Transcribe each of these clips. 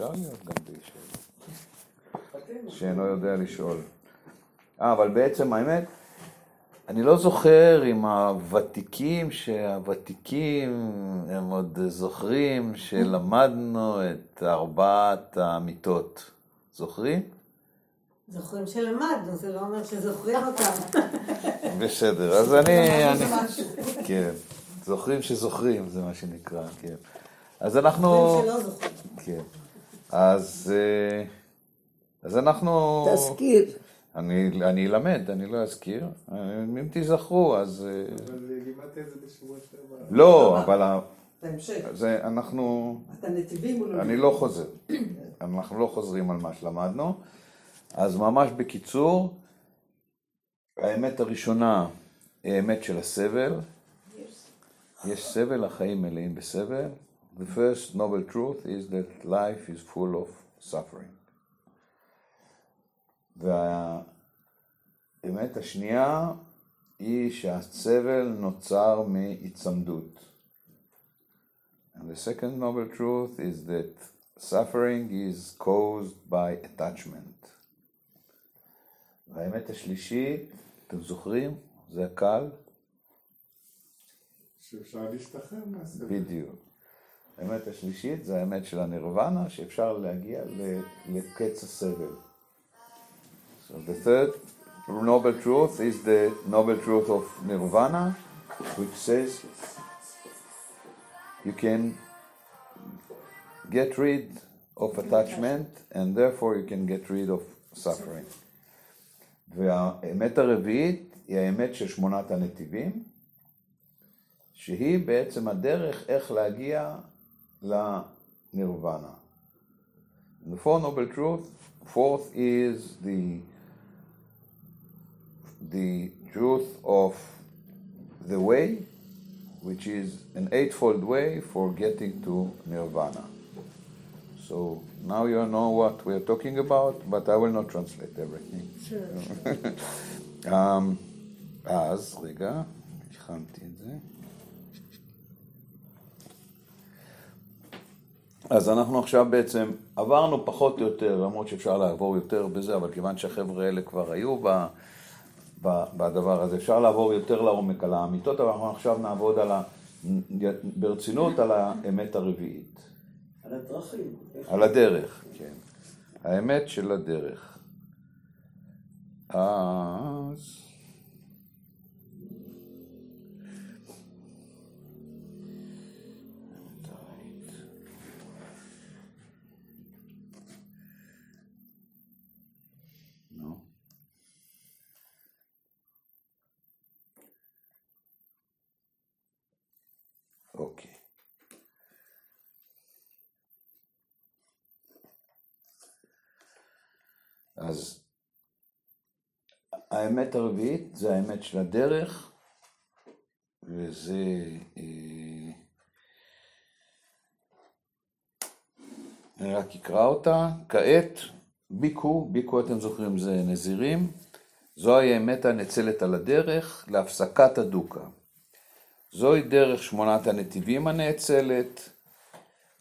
אפשר להיות גם בלי שאלות. שאינו יודע לשאול. אה, אבל בעצם האמת, אני לא זוכר אם הוותיקים, שהוותיקים הם עוד זוכרים שלמדנו את ארבעת האמיתות. זוכרים? זוכרים שלמדנו, זה לא אומר שזוכרים אותם. בסדר, אז אני... אני כן, זוכרים שזוכרים, זה מה שנקרא, כן. אז אנחנו... זוכרים שלא זוכרים. כן. אז, אה, אז אנחנו... תזכיר. אני, אני אלמד, אני לא אזכיר. אם תיזכרו, אז... אה, אבל לימדת את זה בשבוע שעבר. לא, אבל בהמשך. זה, אנחנו... אתה נתיבים מול... אני לא חוזר. אנחנו לא חוזרים על מה שלמדנו. אז ממש בקיצור, האמת הראשונה היא האמת של הסבל. יש סבל, החיים מלאים בסבל. The first noble truth is that life is full of suffering. והאמת השנייה היא שהסבל נוצר מהיצמדות. And the second noble truth is that suffering is caused by attachment. והאמת השלישית, אתם זוכרים? זה הקל? שאפשר להשתחרר מהסבל. בדיוק. האמת השלישית זה האמת של הנירוונה, שאפשר להגיע לקץ הסבל. So the third noble truth is the noble truth of nirvana, which says you can get rid of attachment and therefore you can get rid of suffering. והאמת הרביעית היא האמת של שמונת הנתיבים, שהיא בעצם הדרך איך להגיע לנירוונה. The four noble truth, fourth is the the truth of the way, which is an eightfold way for getting to nirvana. So now you know what we're talking about, but I will not translate everything. um, אז, רגע, הכנתי את זה. אז אנחנו עכשיו בעצם עברנו פחות או יותר, למרות שאפשר לעבור יותר בזה, אבל כיוון שהחבר'ה האלה כבר היו ב, ב, בדבר הזה, אפשר לעבור יותר לעומק על האמיתות, אבל אנחנו עכשיו נעבוד על ה, ברצינות על האמת הרביעית. על הדרכים. על הדרך, כן. האמת של הדרך. אז... אז האמת הרביעית זה האמת של הדרך, וזה... אה, אני רק אקרא אותה. כעת, ביקו, ביקו אתם זוכרים זה נזירים, זוהי האמת הנצלת על הדרך להפסקת הדוקה. זוהי דרך שמונת הנתיבים הנאצלת,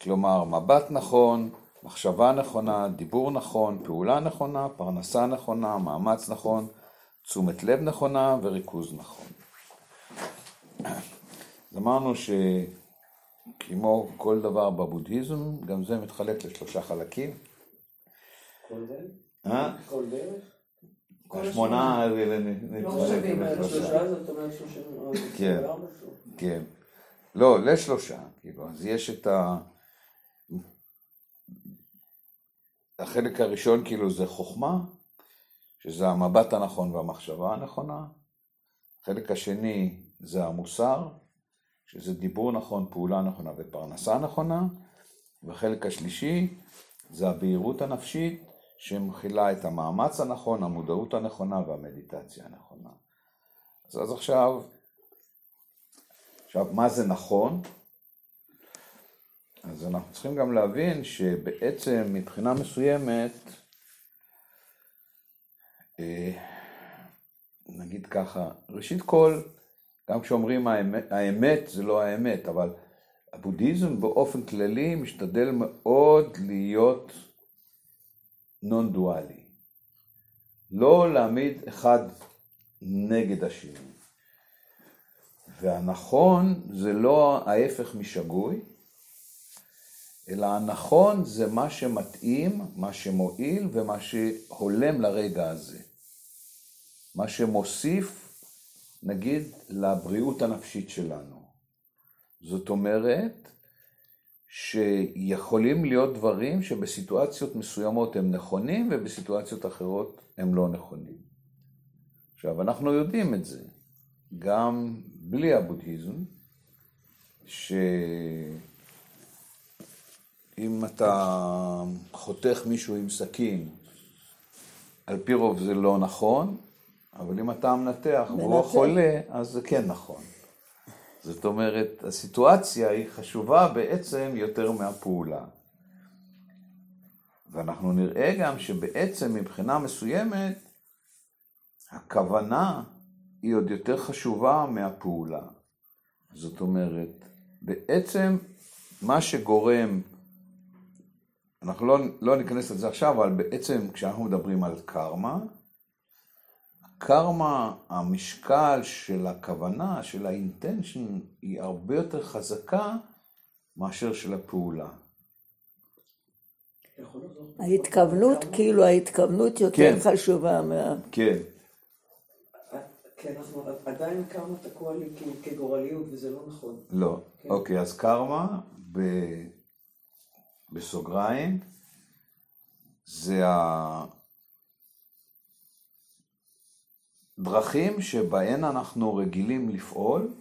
כלומר מבט נכון, מחשבה נכונה, דיבור נכון, פעולה נכונה, פרנסה נכונה, מאמץ נכון, תשומת לב נכונה וריכוז נכון. אז אמרנו שכמו כל דבר בבודהיזם, גם זה מתחלק לשלושה חלקים. כל דרך? אה? כל דרך? השמונה האלה לא נתחלק חושבים על לשלושה. שלושה, זאת אומרת שלושה... כן. כן. לא, לשלושה, כאילו, אז יש את ה... החלק הראשון כאילו זה חוכמה, שזה המבט הנכון והמחשבה הנכונה. החלק השני זה המוסר, שזה דיבור נכון, פעולה נכונה ופרנסה נכונה. והחלק השלישי זה הבהירות הנפשית, שמכילה את המאמץ הנכון, המודעות הנכונה והמדיטציה הנכונה. אז, אז עכשיו, עכשיו, מה זה נכון? אז אנחנו צריכים גם להבין שבעצם מבחינה מסוימת, אה, נגיד ככה, ראשית כל, גם כשאומרים האמת, האמת זה לא האמת, אבל הבודהיזם באופן כללי משתדל מאוד להיות נון דואלי. לא להעמיד אחד נגד השני. והנכון זה לא ההפך משגוי, אלא הנכון זה מה שמתאים, מה שמועיל ומה שהולם לרגע הזה. מה שמוסיף, נגיד, לבריאות הנפשית שלנו. זאת אומרת, שיכולים להיות דברים שבסיטואציות מסוימות הם נכונים ובסיטואציות אחרות הם לא נכונים. עכשיו, אנחנו יודעים את זה, גם בלי הבודהיזם, שאם אתה חותך מישהו עם סכין, על פי רוב זה לא נכון, אבל אם אתה מנתח והוא חולה, אז זה כן נכון. זאת אומרת, הסיטואציה היא חשובה בעצם יותר מהפעולה. ואנחנו נראה גם שבעצם מבחינה מסוימת, הכוונה היא עוד יותר חשובה מהפעולה. זאת אומרת, בעצם מה שגורם, אנחנו לא, לא ניכנס לזה עכשיו, אבל בעצם כשאנחנו מדברים על קרמה, קרמה, המשקל של הכוונה, של האינטנשן, היא הרבה יותר חזקה מאשר של הפעולה. ההתכוונות, כאילו ההתכוונות יותר כן. חשובה מה... כן, כי אנחנו עדיין קרמה תקוע לי כגורליות, וזה לא נכון. לא. כן. אוקיי, אז קרמה, ב... בסוגריים, זה הדרכים שבהן אנחנו רגילים לפעול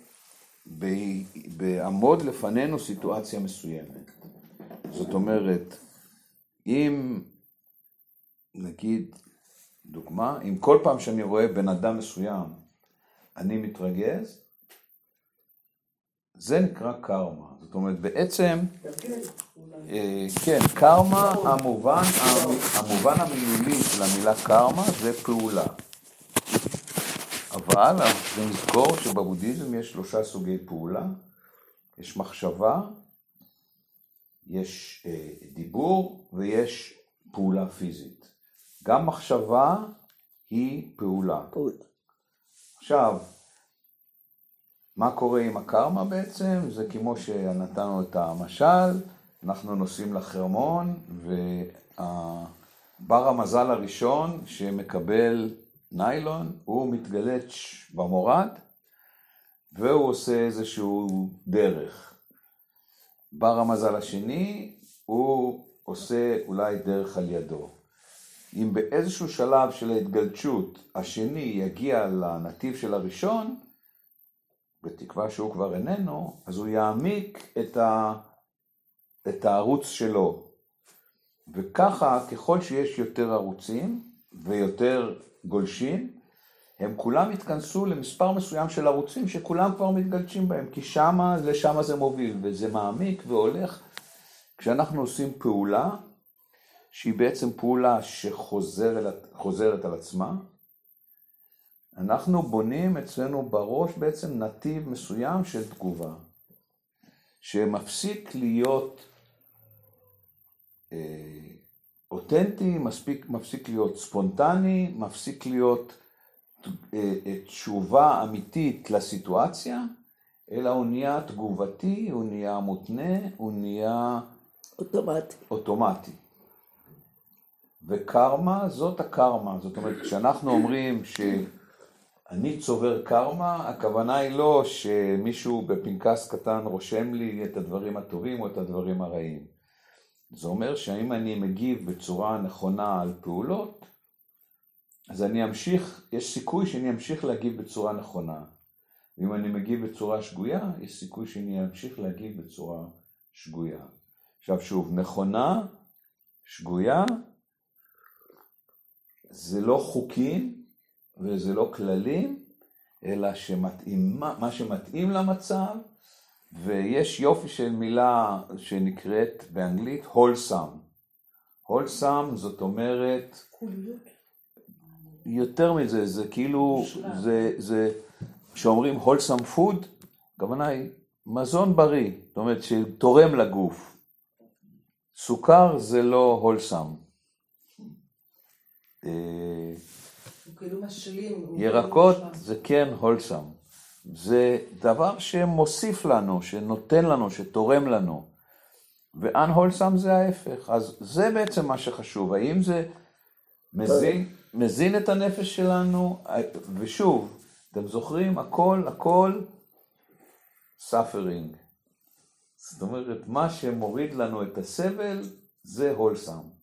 בעמוד לפנינו סיטואציה מסוימת. זאת אומרת, אם, נגיד, דוגמה, אם כל פעם שאני רואה בן אדם מסוים אני מתרגז, זה נקרא קרמה. זאת אומרת, בעצם, כן. אה, כן, קרמה, המובן, המובן המילולי של המילה קרמה זה פעולה. אבל אנחנו צריכים לזכור שבבודהיזם יש שלושה סוגי פעולה. יש מחשבה, יש אה, דיבור ויש פעולה פיזית. גם מחשבה היא פעולה. פעולה. עכשיו, מה קורה עם הקרמה בעצם? זה כמו שנתנו את המשל, אנחנו נוסעים לחרמון, ובר המזל הראשון שמקבל ניילון, הוא מתגלץ' במורד, והוא עושה איזשהו דרך. בר המזל השני, הוא עושה אולי דרך על ידו. אם באיזשהו שלב של ההתגלשות השני יגיע לנתיב של הראשון, בתקווה שהוא כבר איננו, אז הוא יעמיק את, ה, את הערוץ שלו. וככה, ככל שיש יותר ערוצים ויותר גולשים, הם כולם יתכנסו למספר מסוים של ערוצים שכולם כבר מתגלשים בהם, כי שמה, לשמה זה מוביל, וזה מעמיק והולך. כשאנחנו עושים פעולה, שהיא בעצם פעולה שחוזרת חוזרת על עצמה, אנחנו בונים אצלנו בראש בעצם נתיב מסוים של תגובה, שמפסיק להיות אותנטי, מספיק, מפסיק להיות ספונטני, מפסיק להיות אה, אה, תשובה אמיתית לסיטואציה, אלא הוא נהיה תגובתי, הוא נהיה מותנה, הוא נהיה אוטומטי. אוטומטי. וקרמה זאת הקרמה, זאת אומרת כשאנחנו אומרים שאני צובר קרמה, הכוונה היא לא שמישהו בפנקס קטן רושם לי את הדברים הטובים או את הדברים הרעים. זה אומר שאם אני מגיב בצורה נכונה על פעולות, אז אני אמשיך, יש סיכוי שאני אמשיך להגיב בצורה נכונה. ואם אני מגיב בצורה שגויה, יש סיכוי שאני אמשיך להגיב בצורה שגויה. עכשיו שוב, נכונה, שגויה, זה לא חוקים וזה לא כללים, אלא שמתאים, מה שמתאים למצב, ויש יופי של מילה שנקראת באנגלית wholesome. wholesome זאת אומרת, יותר מזה, זה כאילו, זה, זה, כשאומרים wholesome food, הכוונה היא מזון בריא, זאת אומרת שתורם לגוף. סוכר זה לא הולסם. אה, כאילו ירקות. זה כן הולסם. זה דבר שמוסיף לנו, שנותן לנו, שתורם לנו. הולסם זה ההפך. אז זה בעצם מה שחשוב. האם זה מזין, מזין את הנפש שלנו? ושוב, אתם זוכרים? הכל, הכל suffering. זאת אומרת, מה שמוריד לנו את הסבל זה הולסם.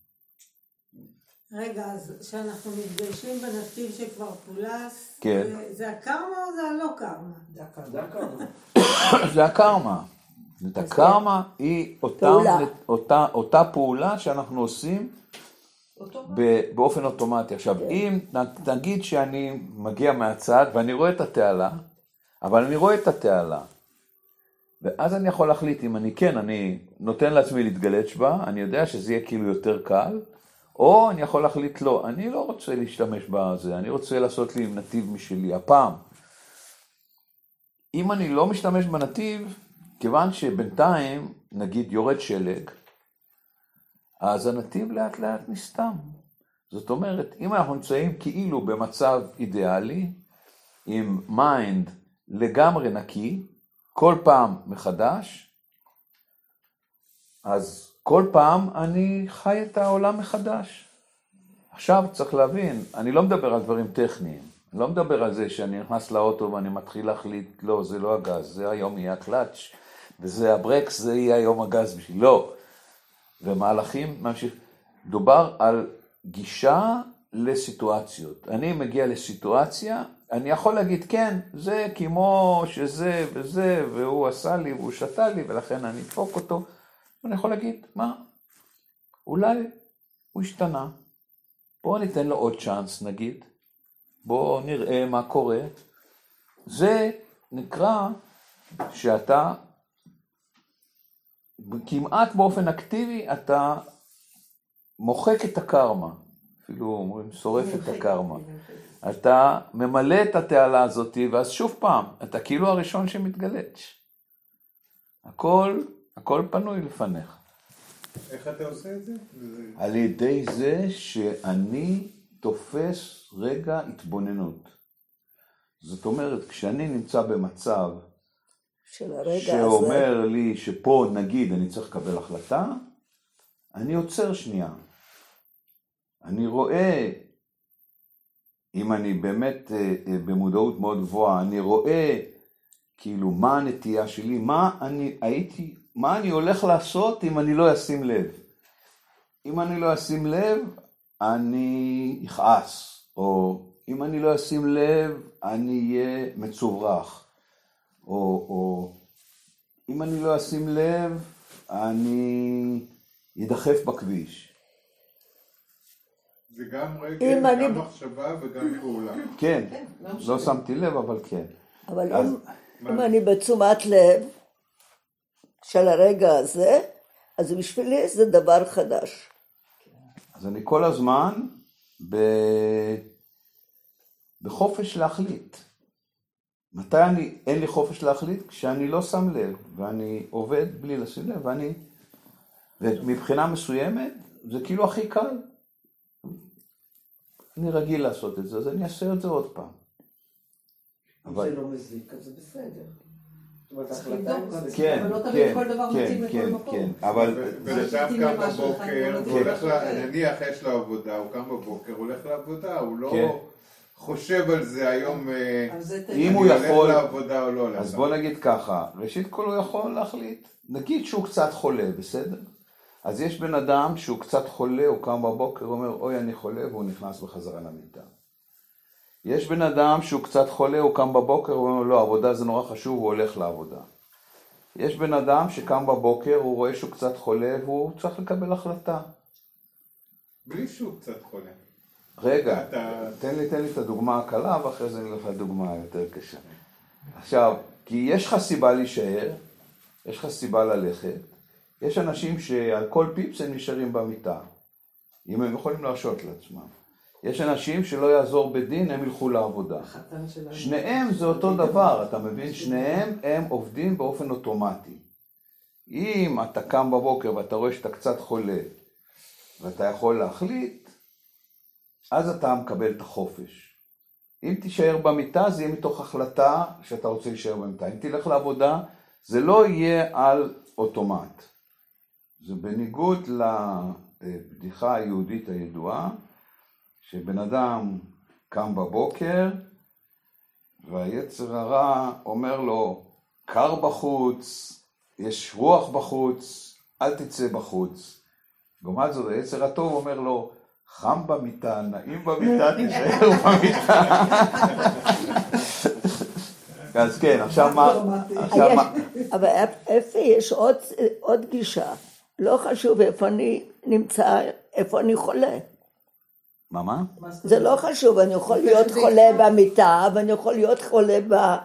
רגע, אז כשאנחנו מתגיישים בנתיב שכבר פולס, כן. זה- הקרמה או זה הלא קרמה? זה הקרמה. את הקרמה היא אותה, פעולה. אותה, אותה פעולה שאנחנו עושים באופן אוטומטי. עכשיו, אם נ- נגיד שאני מגיע מהצד ואני רואה את התעלה, אבל אני רואה את התעלה, ואז אני יכול להחליט אם אני כן, אני נותן לעצמי להתגלץ' בה, אני יודע שזה יהיה כאילו יותר קל, או אני יכול להחליט לא, אני לא רוצה להשתמש בזה, אני רוצה לעשות לי נתיב משלי, הפעם. אם אני לא משתמש בנתיב, כיוון שבינתיים, נגיד יורד שלג, אז הנתיב לאט לאט נסתם. זאת אומרת, אם אנחנו נמצאים כאילו במצב אידיאלי, עם mind לגמרי נקי, כל פעם מחדש, אז כל פעם אני חי את העולם מחדש. עכשיו צריך להבין, אני לא מדבר על דברים טכניים, אני לא מדבר על זה שאני נכנס לאוטו ואני מתחיל להחליט, לא, זה לא הגז, זה היום יהיה הקלאץ', וזה הברקס, זה יהיה היום הגז בשביל, לא. ומהלכים ממשיך. דובר על גישה לסיטואציות. אני מגיע לסיטואציה, אני יכול להגיד כן, זה כמו שזה וזה, והוא עשה לי והוא שתה לי, ולכן אני אדפוק אותו. אני יכול להגיד, מה, אולי הוא השתנה. בואו ניתן לו עוד צ'אנס נגיד, בואו נראה מה קורה. זה נקרא שאתה כמעט באופן אקטיבי אתה מוחק את הקרמה, אפילו אומרים שורף את הקרמה. אתה ממלא את התעלה הזאת, ואז שוב פעם, אתה כאילו הראשון שמתגלץ'. הכל, הכל פנוי לפניך. איך אתה עושה את זה? על ידי זה שאני תופס רגע התבוננות. זאת אומרת, כשאני נמצא במצב של הרגע הזה. שאומר לי שפה נגיד אני צריך לקבל החלטה, אני עוצר שנייה. אני רואה, אם אני באמת אה, אה, במודעות מאוד גבוהה, אני רואה כאילו מה הנטייה שלי, מה אני הייתי, מה אני הולך לעשות אם אני לא אשים לב. אם אני לא אשים לב, אני אכעס, או אם אני לא אשים לב, אני אהיה מצוברח. או, או אם אני לא אשים לב, אני אדחף בכביש. זה גם אם רגל, אני- גם מחשבה וגם פעולה. כן, כן, לא לא. שמתי לב, אבל כן. אבל אז- אם, אם אני בתשומת לב של הרגע הזה, אז בשבילי זה דבר חדש. אז אני כל הזמן ב... בחופש להחליט. מתי אני, אין לי חופש להחליט? כשאני לא שם לב, ואני עובד בלי לשים לב, ואני... ומבחינה מסוימת, זה כאילו הכי קל. אני רגיל לעשות את זה, אז אני אעשה את זה עוד פעם. אם אבל- זה לא מזיק, אז זה בסדר. צריך לבדוק, היא אבל- מזיק. כן, אבל לא תמיד כן, כל דבר כן, מתאים לכל כן, מקום. כן, אבל בן זה- אדם קם בבוקר, לא ל-. נניח יש לו עבודה, הוא קם בבוקר, הוא הולך לעבודה, הוא לא כן. חושב על זה היום, אה. אם הוא יכול- לעבודה או לא אז בוא נגיד ככה, ראשית כל הוא יכול להחליט, נגיד שהוא קצת חולה, בסדר? אז יש בן אדם שהוא קצת חולה, הוא קם בבוקר, הוא אומר, אוי, אני חולה, והוא נכנס בחזרה למיטה. יש בן אדם שהוא קצת חולה, הוא קם בבוקר, הוא אומר, לא, עבודה זה נורא חשוב, הוא הולך לעבודה. יש בן אדם שקם בבוקר, הוא רואה שהוא קצת חולה, והוא צריך לקבל החלטה. בלי שהוא קצת חולה. רגע, אתה- תן לי, תן לי את הדוגמה הקלה, ואחרי זה נלך לדוגמה היותר קשה. עכשיו, כי יש לך סיבה להישאר, יש לך סיבה ללכת, יש אנשים שעל כל פיפס הם נשארים במיטה, אם הם יכולים להרשות לעצמם. יש אנשים שלא יעזור בדין, הם ילכו לעבודה. שניהם זה אותו דבר, אתה מבין? שניהם הם עובדים באופן אוטומטי. אם אתה קם בבוקר ואתה רואה שאתה קצת חולה ואתה יכול להחליט, אז אתה מקבל את החופש. אם תישאר במיטה זה יהיה מתוך החלטה שאתה רוצה להישאר במיטה. אם תלך לעבודה זה לא יהיה על אוטומט. זה בניגוד לבדיחה היהודית הידועה, שבן אדם קם בבוקר והיצר הרע אומר לו, קר בחוץ, יש רוח בחוץ, אל תצא בחוץ. לעומת זאת, היצר הטוב אומר לו, חם במיטה, נעים במיטה, תישאר במיטה. אז כן, עכשיו מה... עכשיו מה... אבל אפי יש עוד, עוד גישה. לא חשוב איפה אני נמצא, איפה אני חולה. מה, מה? זה? לא חשוב, אני יכול להיות זה חולה. במיטה, ואני יכול להיות חולה ב-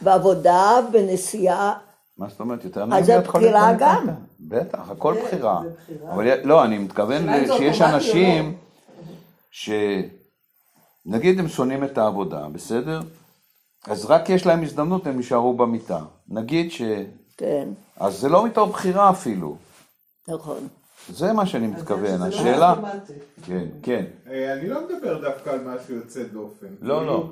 בעבודה, בנסיעה. מה זאת אומרת? יותר אז נעים זה להיות חולה בחירה במיטה? גם. בטח, הכל כן, בחירה. זה בחירה. אבל לא, אני מתכוון זה שיש אנשים לא. ש... נגיד הם שונאים את העבודה, בסדר? אז רק יש להם הזדמנות, הם יישארו במיטה. נגיד ש... כן, אז זה לא מתוך בחירה אפילו. נכון. זה מה שאני מתכוון. לא השאלה... כן, כן. אה, אני לא מדבר דווקא על משהו יוצא דופן. לא, כאילו, לא.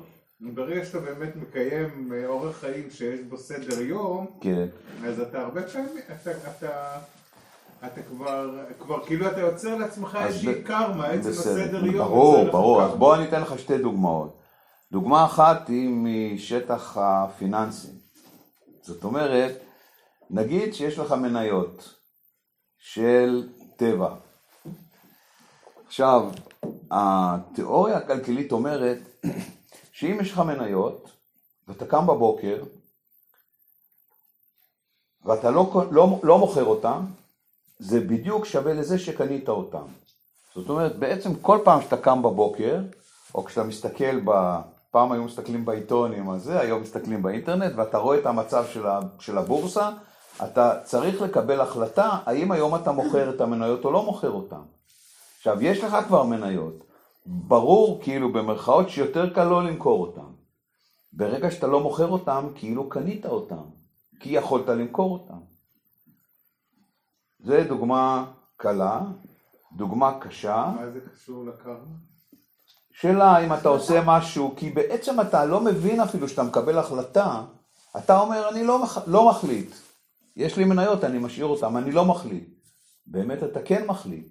ברגע שאתה באמת מקיים אה, אורח חיים שיש בו סדר יום, כן. אז אתה הרבה פעמים, אתה, אתה, אתה כבר, כבר כאילו אתה יוצר לעצמך איזושהי ב- קרמה, עצם בסדר. הסדר יום. ברור, ברור. אז. בוא אני אתן לך שתי דוגמאות. דוגמה אחת היא משטח הפיננסי. זאת אומרת, נגיד שיש לך מניות של טבע. עכשיו, התיאוריה הכלכלית אומרת שאם יש לך מניות ואתה קם בבוקר ואתה לא, לא, לא מוכר אותן, זה בדיוק שווה לזה שקנית אותם. זאת אומרת, בעצם כל פעם שאתה קם בבוקר, או כשאתה מסתכל, ב... פעם היו מסתכלים בעיתונים על זה, היום מסתכלים באינטרנט, ואתה רואה את המצב. של הבורסה, אתה צריך לקבל החלטה האם היום אתה מוכר את המניות או לא מוכר אותן. עכשיו, יש לך כבר מניות, ברור, כאילו במרכאות, שיותר קל לא למכור אותן. ברגע שאתה לא מוכר אותן, כאילו קנית אותן, כי יכולת למכור אותן. זה דוגמה קלה, דוגמה קשה, מה זה קשור לקרמה? שאלה אם אתה עושה משהו, כי בעצם אתה לא מבין אפילו שאתה מקבל החלטה, אתה אומר אני לא, מח... לא מחליט, יש לי מניות, אני משאיר אותן, אני לא מחליט. באמת אתה כן מחליט,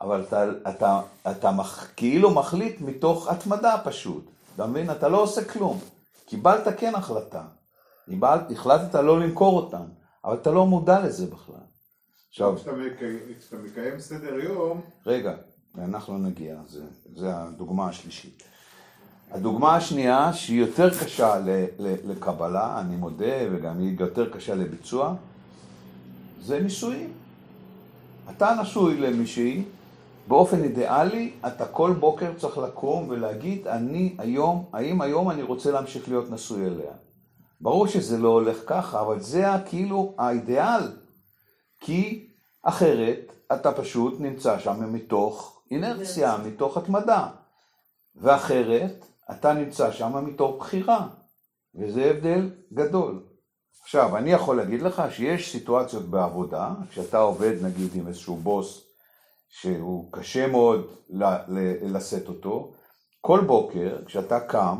אבל אתה, אתה, אתה מח... כאילו מחליט מתוך התמדה פשוט, אתה מבין? אתה לא עושה כלום, קיבלת כן החלטה, קיבלת, החלטת לא למכור אותן, אבל אתה לא מודע לזה בכלל. עכשיו, כשאתה מקיים סדר יום, רגע, אנחנו נגיע, זה, זה הדוגמה השלישית. הדוגמה השנייה, שהיא יותר קשה לקבלה, אני מודה, וגם היא יותר קשה לביצוע, זה נישואים. אתה נשוי למישהי, באופן אידיאלי, אתה כל בוקר צריך לקום ולהגיד, אני היום, האם היום אני רוצה להמשיך להיות נשוי אליה. ברור שזה לא הולך ככה, אבל זה כאילו האידיאל. כי אחרת אתה פשוט נמצא שם מתוך אינרציה, מתוך התמדה. ואחרת אתה נמצא שם מתוך בחירה. וזה הבדל גדול. עכשיו, אני יכול להגיד לך שיש סיטואציות בעבודה, כשאתה עובד נגיד עם איזשהו בוס שהוא קשה מאוד לשאת אותו, כל בוקר כשאתה קם,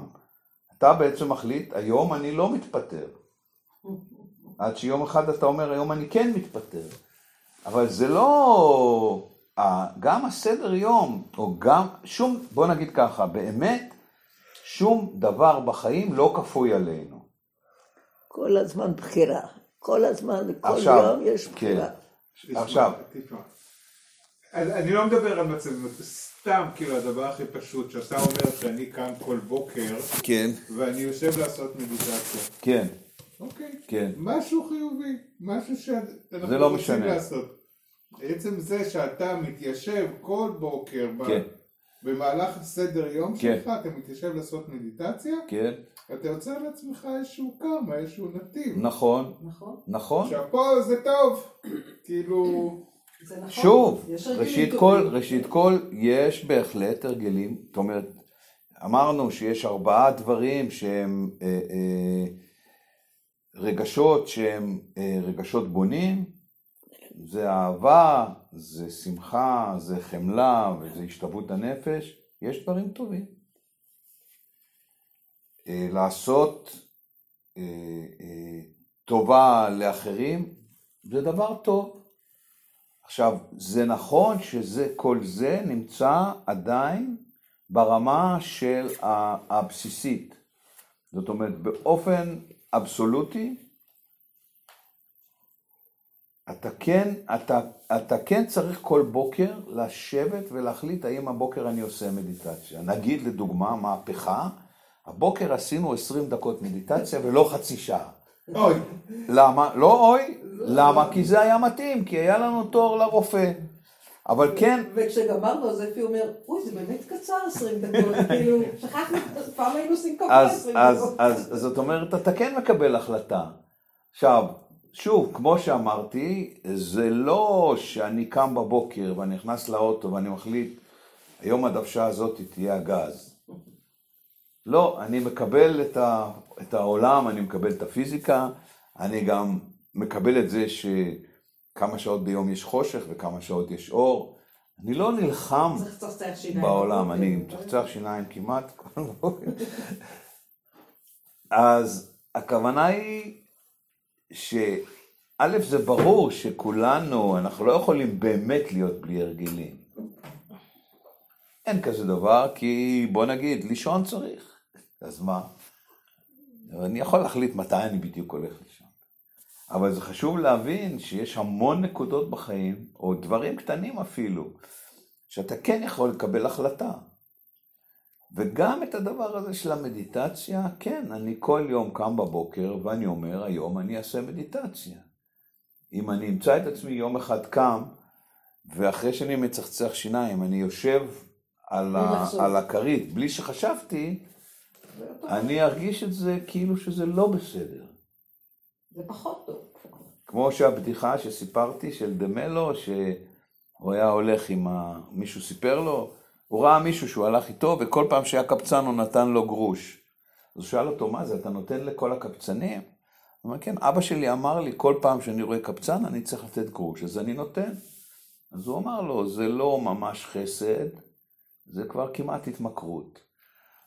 אתה בעצם מחליט, היום אני לא מתפטר. עד שיום אחד אתה אומר, היום אני כן מתפטר. אבל זה לא... גם הסדר יום, או גם, שום, בוא נגיד ככה, באמת, שום דבר בחיים לא כפוי עלינו. כל הזמן בחירה. כל הזמן, כל עכשיו, יום יש בחירה. כן. עכשיו, אני לא מדבר על מצב, סתם כאילו הדבר הכי פשוט, שאתה אומר שאני קם כל בוקר כן, ואני יושב לעשות מדיטציה. כן, אוקיי. כן. משהו חיובי, משהו שאנחנו זה לא רוצים משנה. לעשות. עצם זה שאתה מתיישב כל בוקר ב- כן. במהלך הסדר יום כן. שלך, אתה מתיישב לעשות מדיטציה, כן, אתה יוצר לעצמך איזשהו קרמה, איזשהו נתיב. נכון, נכון? נכון, עכשיו פה זה טוב, כאילו, זה נכון. שוב, ראשית טובים. כל, ראשית כל, יש בהחלט הרגלים, זאת אומרת, אמרנו שיש ארבעה דברים שהם אה, אה, רגשות שהם אה, רגשות בונים, זה אהבה, זה שמחה, זה חמלה וזה השתוות הנפש, יש דברים טובים. אה, לעשות אה, אה, טובה לאחרים זה דבר טוב. עכשיו, זה נכון שזה, כל זה נמצא עדיין ברמה של הבסיסית. זאת אומרת, באופן אבסולוטי, אתה כן, אתה, אתה כן צריך כל בוקר לשבת ולהחליט האם הבוקר אני עושה מדיטציה. נגיד לדוגמה, מהפכה, הבוקר עשינו 20 דקות מדיטציה ולא חצי שעה. אוי, למה? לא אוי, למה? כי זה היה מתאים, כי היה לנו תור לרופא. אבל כן, וכשגמרנו אז אפי אומר, אוי זה באמת קצר 20 דקות, כאילו, שכחנו, פעם היינו עושים אז, 20 אז, דקות. אז זאת אומרת, אתה כן מקבל החלטה. עכשיו, שוב, כמו שאמרתי, זה לא שאני קם בבוקר ואני נכנס לאוטו ואני מחליט, היום הדוושה הזאת תהיה הגז. לא, אני מקבל את, ה, את העולם, אני מקבל את הפיזיקה, אני גם מקבל את זה שכמה שעות ביום יש חושך וכמה שעות יש אור. אני לא נלחם. בעולם. אני מצחצח שיניים כמעט כל בוקר. אז הכוונה היא שא' זה ברור שכולנו, אנחנו לא יכולים באמת להיות בלי הרגלים. אין כזה דבר, כי בוא נגיד, לישון צריך. אז מה? אני יכול להחליט מתי אני בדיוק הולך לישון. אבל זה חשוב להבין שיש המון נקודות בחיים, או דברים קטנים אפילו, שאתה כן יכול לקבל החלטה. וגם את הדבר הזה של המדיטציה, כן, אני כל יום קם בבוקר ואני אומר, היום אני אעשה מדיטציה. אם אני אמצא את עצמי יום אחד קם, ואחרי שאני מצחצח שיניים, אני יושב על, ה, הכרית בלי שחשבתי, אני ארגיש את זה כאילו שזה לא בסדר. זה פחות טוב. כמו שהבדיחה שסיפרתי של דמלו, שהוא היה הולך עם ה... מישהו סיפר לו, הוא ראה מישהו שהוא הלך איתו, וכל פעם שהיה קבצן הוא נתן לו גרוש. אז הוא שאל אותו, מה זה, אתה נותן לכל הקבצנים? הוא אומר, כן, אבא שלי אמר לי, כל פעם שאני רואה קבצן אני צריך לתת גרוש, אז אני נותן. אז הוא אמר לו, זה לא ממש חסד, זה כבר כמעט התמכרות.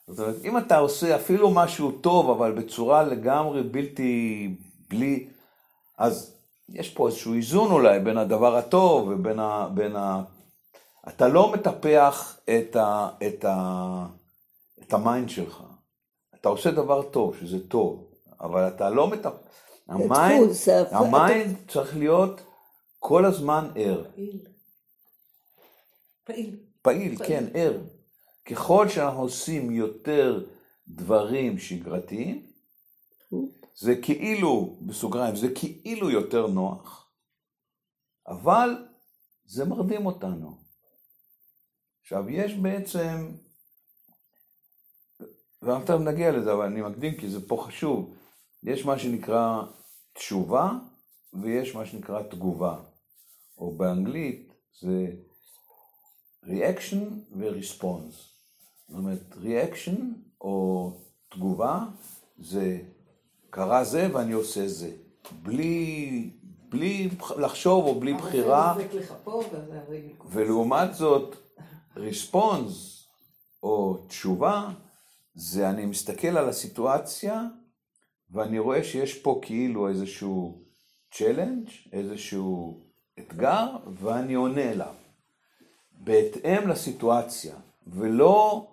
זאת אומרת, אם אתה עושה אפילו משהו טוב, אבל בצורה לגמרי בלתי, בלי, אז יש פה איזשהו איזון אולי בין הדבר הטוב ובין ה... בין. אתה לא מטפח את, ה... את, ה... את ה mind שלך. אתה עושה דבר טוב, שזה טוב, אבל אתה לא מטפח... ה mind, ה mind צריך להיות כל הזמן ער. פעיל. פעיל. פעיל, פעיל. כן, ער. ככל שאנחנו עושים יותר דברים שגרתיים, זה כאילו, בסוגריים, זה כאילו יותר נוח, אבל זה מרדים אותנו. עכשיו, יש בעצם, ועכשיו נגיע לזה, אבל אני מקדים כי זה פה חשוב, יש מה שנקרא תשובה ויש מה שנקרא תגובה, או באנגלית זה reaction ו-response. זאת אומרת, reaction או תגובה זה קרה זה ואני עושה זה. בלי, בלי לחשוב או בלי בחירה. ולעומת זאת, response או תשובה, זה אני מסתכל על הסיטואציה ואני רואה שיש פה כאילו איזשהו challenge, איזשהו אתגר, ואני עונה אליו. בהתאם לסיטואציה, ולא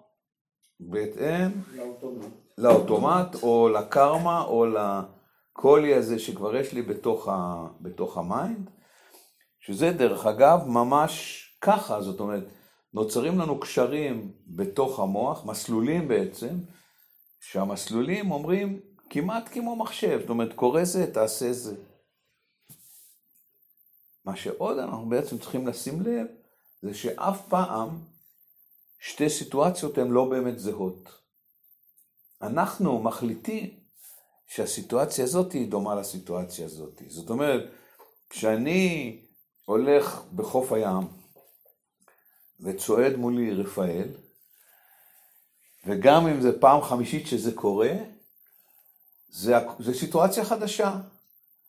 בהתאם לאוטומט. לאוטומט או לקרמה או לקולי הזה שכבר יש לי בתוך, ה, בתוך ה mind, שזה דרך אגב ממש ככה, זאת אומרת, נוצרים לנו קשרים בתוך המוח, מסלולים בעצם, שהמסלולים אומרים כמעט כמו מחשב, זאת אומרת, קורה זה, תעשה זה. מה שעוד אנחנו בעצם צריכים לשים לב, זה שאף פעם שתי סיטואציות הן לא באמת זהות. אנחנו מחליטים שהסיטואציה הזאת היא דומה לסיטואציה הזאת. זאת אומרת, כשאני הולך בחוף הים וצועד מולי רפאל, וגם אם זה פעם חמישית שזה קורה, זה, זה סיטואציה חדשה.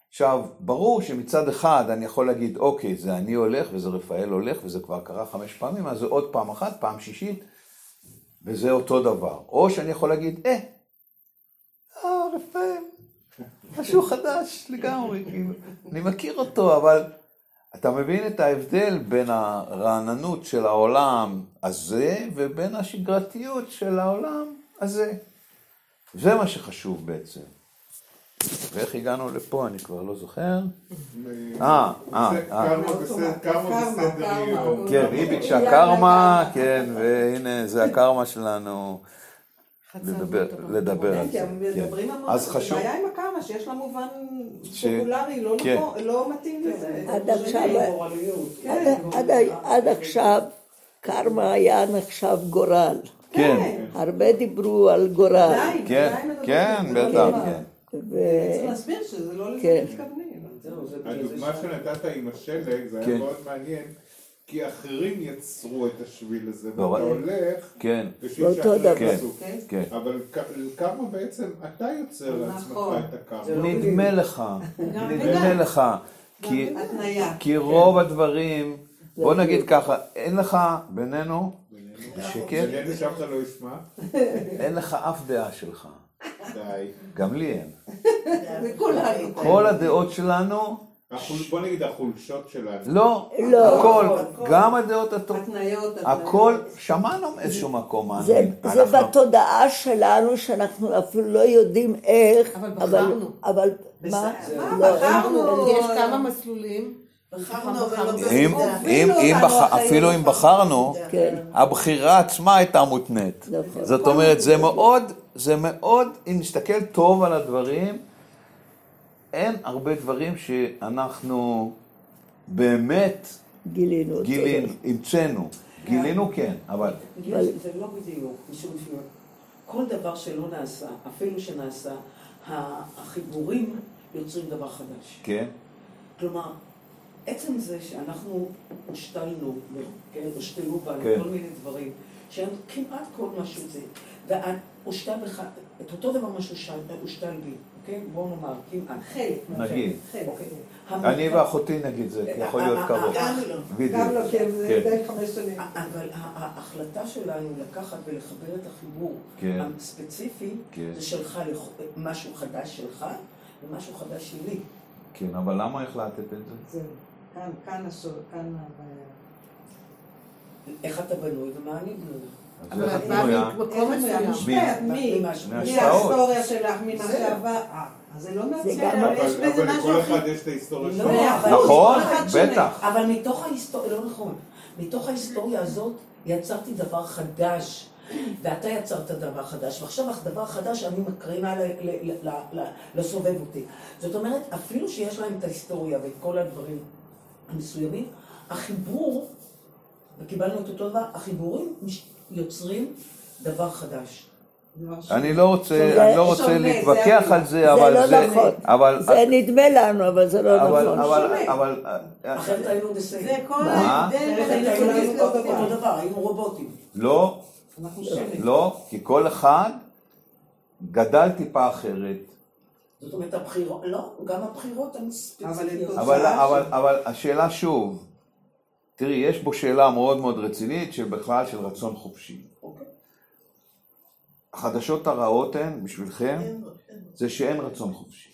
עכשיו, ברור שמצד אחד אני יכול להגיד, אוקיי, זה אני הולך וזה רפאל הולך וזה כבר קרה חמש פעמים, אז זה עוד פעם אחת, פעם שישית, וזה אותו דבר. או שאני יכול להגיד, אה, אה, רפאל, משהו חדש לגמרי, כאילו, אני מכיר אותו, אבל אתה מבין את ההבדל בין הרעננות של העולם הזה ובין השגרתיות של העולם הזה. זה מה שחשוב בעצם. ואיך הגענו לפה, אני כבר לא זוכר. אה, אה, אה. קרמה בסדר, קרמה בסדר יום. כן, היא ביקשה קרמה, כן, והנה זה הקרמה שלנו לדבר, לדבר על כי זה. כן. מדברים המון, אז חשוב, בעיה עם הקרמה, שיש לה מובן פופולרי, לא כן. נכון, לא מתאים לזה. עד עכשיו. כן. קרמה היה נחשב גורל. כן, הרבה דיברו על גורל. כן, כן, בטח. כן. צריך להסביר שזה לא לזה כן. מתכוונים. הדוגמה. שנתת עם השלג, זה כן. היה מאוד מעניין, כי אחרים יצרו את השביל הזה, לא, ואתה הולך, כן, בשביל באותו שאחרים דבר. כן. יעשו. כן? כן. אבל כמה בעצם אתה יוצר לעצמך נכון. את הקרמה. זה לא נדמה לך, נדמה. לך, כי רוב הדברים, בוא נגיד ככה, אין לך בינינו, שקט, מעניין שאף אחד לא. אין לך אף דעה שלך. די. גם לי אין. כל הדעות שלנו, בוא נגיד החולשות שלנו. לא, לא. הכל, גם הדעות התניות. הכל, שמענו מאיזשהו מקום, מה זה, בתודעה שלנו שאנחנו אפילו לא יודעים איך, אבל בחרנו. אבל מה? מה, בחרנו. כי יש כמה מסלולים. אפילו אם בחרנו, כן, הבחירה עצמה הייתה מותנית. נכון. זאת אומרת, זה מאוד, זה מאוד, אם נסתכל טוב על הדברים, אין הרבה דברים שאנחנו באמת גילינו. גילינו, המצאנו. גילינו כן, אבל זה לא בדיוק, משום שכל דבר שלא נעשה, אפילו שנעשה, החיבורים יוצרים דבר חדש. כן, כלומר, עצם זה שאנחנו הושתלנו, כן, הושתלו בנו כן. כל מיני דברים, שהם כמעט כל מה שזה, והושתל בך, את אותו דבר מה שהושתל בי, אוקיי? בואו נאמר, כמעט. חלק. נגיד. חלק. אוקיי. אני ואחותי נגיד זה, כי יכול להיות קרוב. גם לא. בדיוק. גם לא, כן, זה כן. די חמש שנים. אבל ההחלטה שלנו לקחת ולחבר את החיבור כן. הספציפי, כן. זה שלך, משהו חדש שלך ומשהו חדש שלי. כן, אבל למה החלטת את זה? זהו. כאן, כאן הסוד, כאן הבעיה. איך אתה בנוי ומה אני בנוי. אבל את באה? ממקום מסוים. מההיסטוריה שלך, ממה זהו. שעבר. אה, זה לא מעצבן, אבל יש אבל בזה אבל משהו לכל אחר. אחד יש את ההיסטוריה לא, שלו. אבל- נכון. בטח. אבל מתוך ההיסטוריה, לא נכון, מתוך ההיסטוריה הזאת יצרתי דבר חדש, ואתה יצרת דבר חדש, ועכשיו הדבר החדש אני מקרינה ל- ל- ל- ל- לסובב אותי. זאת אומרת, אפילו שיש להם את ההיסטוריה ואת כל הדברים המסוימים, החיבור, וקיבלנו את אותו דבר, החיבורים יוצרים דבר חדש. אני לא רוצה, זה אני לא רוצה שונה, להתווכח זה על זה, זה אבל לא זה, נכון. אבל, זה נדמה לנו, אבל זה לא אבל, נכון. אבל. אבל, אחרת היינו בסדר. זה כל? ההבדל אחרת בין אותו. דבר, היינו רובוטים. לא. לא, כי כל אחד גדל טיפה אחרת, זאת אומרת, הבחירות, לא, גם הבחירות הן ספציפיות. אבל אבל, תוצאה אבל, של- אבל השאלה שוב, תראי, יש פה שאלה מאוד מאוד רצינית של בכלל של רצון חופשי. אוקיי. החדשות הרעות הן, בשבילכם, זה שאין רצון חופשי.